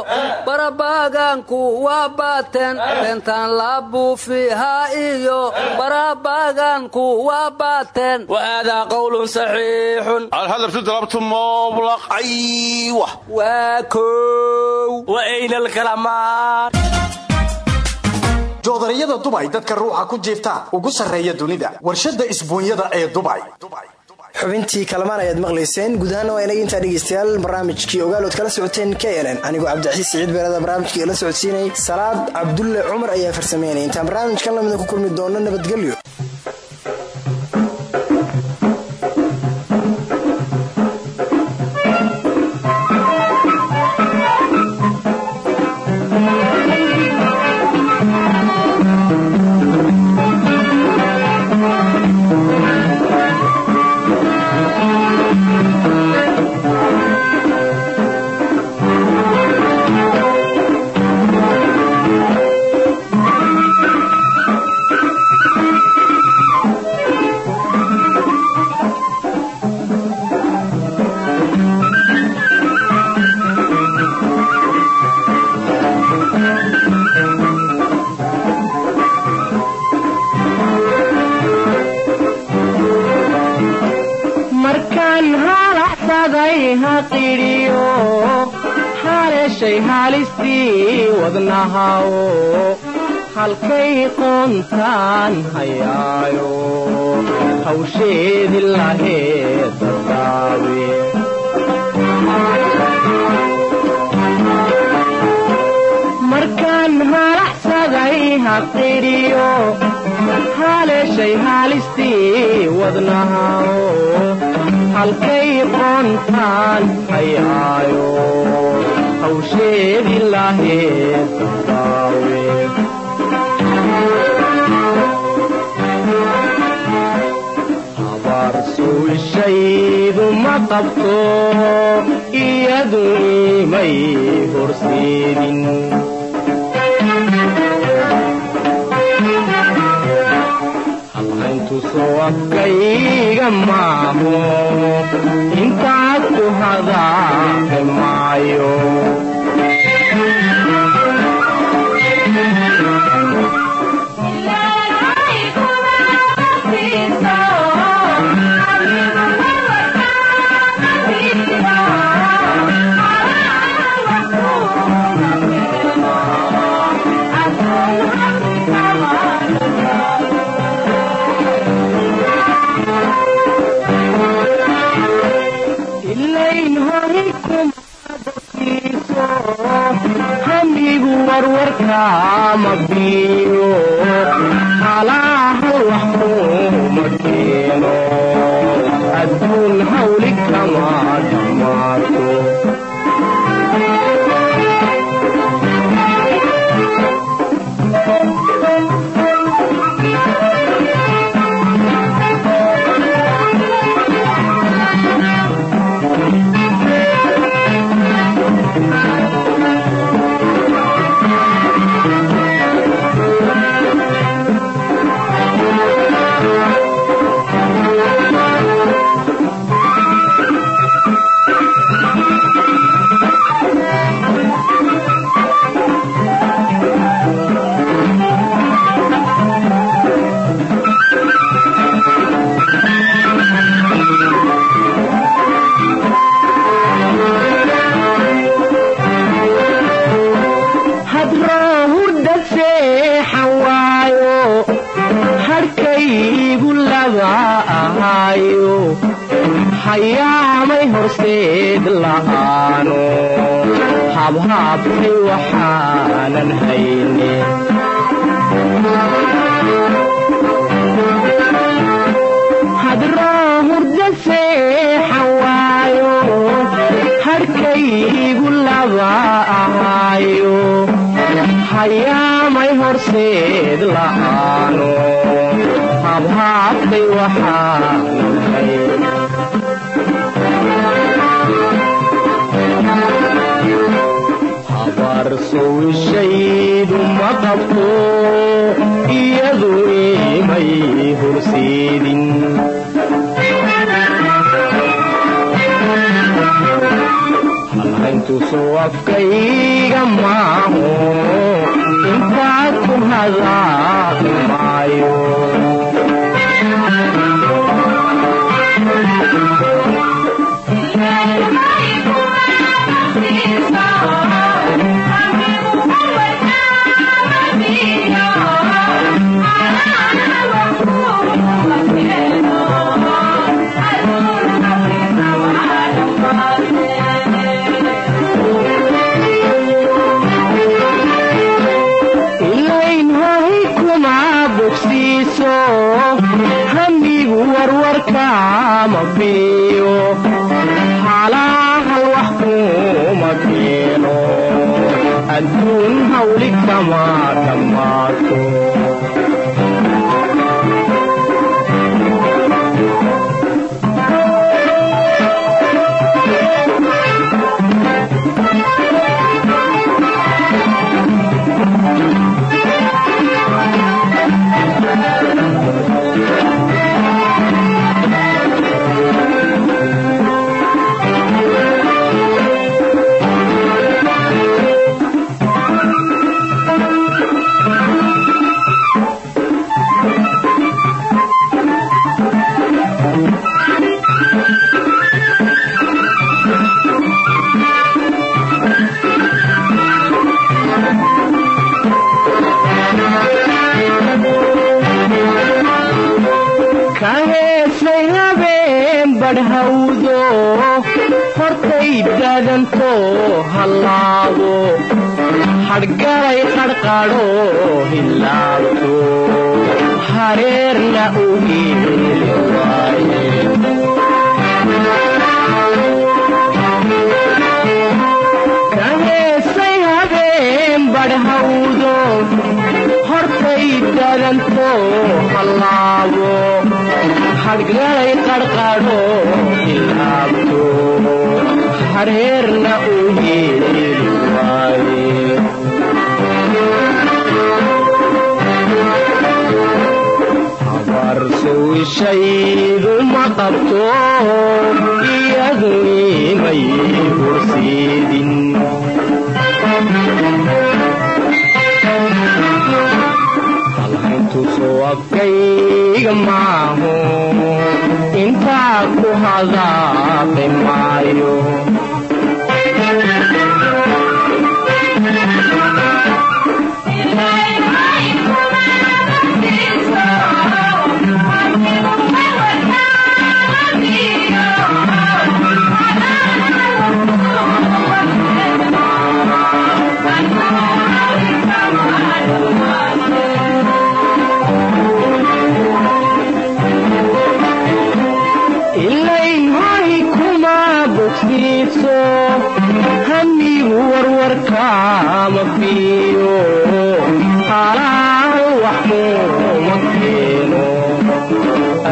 barabaaganku waa baateen. Beentaan la buufihaa iyo barabaaganku waa baateen. Wahaadaa qowlun saxiixun. Alhadabtu dalabtu mublaq aywa. Waa kow wa ayna alkalamaan joodariyada dubay dadka ruuxa ku jiifta ugu sarreeya dunida. Warshadda isbuunyada ee dubay xubintii kalamaan ayaad maqlayseen. Guud ahaan waa inaga intaa dhegeystayaal barnaamijkii ogaalood kala socoteen k nn anigoo cabdicasiis siciid beerada barnaamijkii la socodsiinayay salaad cabdulle cumar ayaa farsameynaya intaan barnaamijkan lamida ku kulmi doono nabadgelyo halaxsaday haqidhiyo haleeshay haalistii wadnahawo halkay qoontaan hayaayo hawsheedi lahee dardaawe markaan halaxsaday haqidhiyo haleeshay haalistii wadnahawo halkay qoontaan hayaayo hawsheedi lahee dardaawe abaarsuishaydu ma qabto iyadu imay horseedin halhayntu soo afkayga maamo intaad ku hadaaqi maayo warwarkaa ma biyo xalaahal wax kuma keeno adduun hawli kama damaato afkayga maahu intaad ku hadaa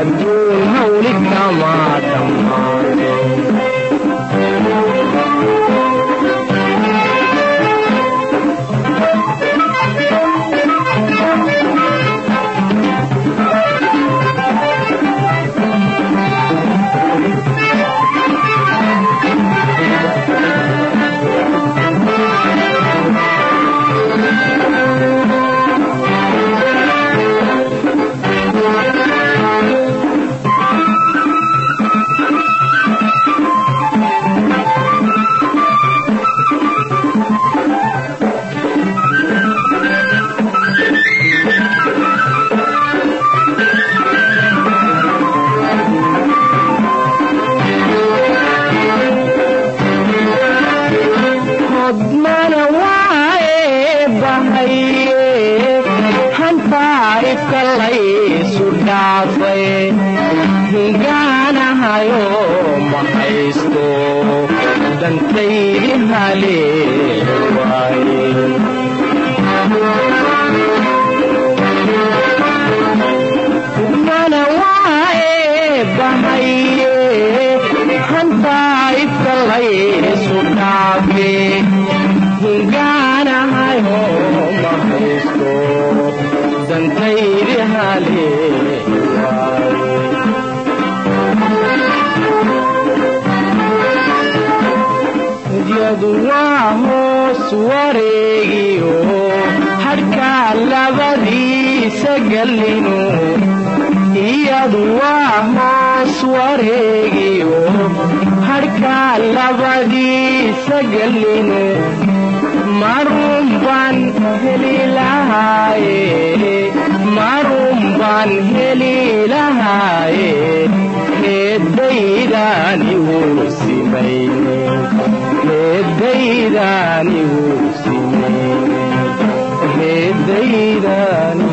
adduun hawli kama gelino iyadu waa hoos wareegiyo hadhkaa labadiisa gelino marun baan heli lahaaye marun baan heli lahaaye heeddaydanigu simayne heeddaydanigu simayne heeddaydani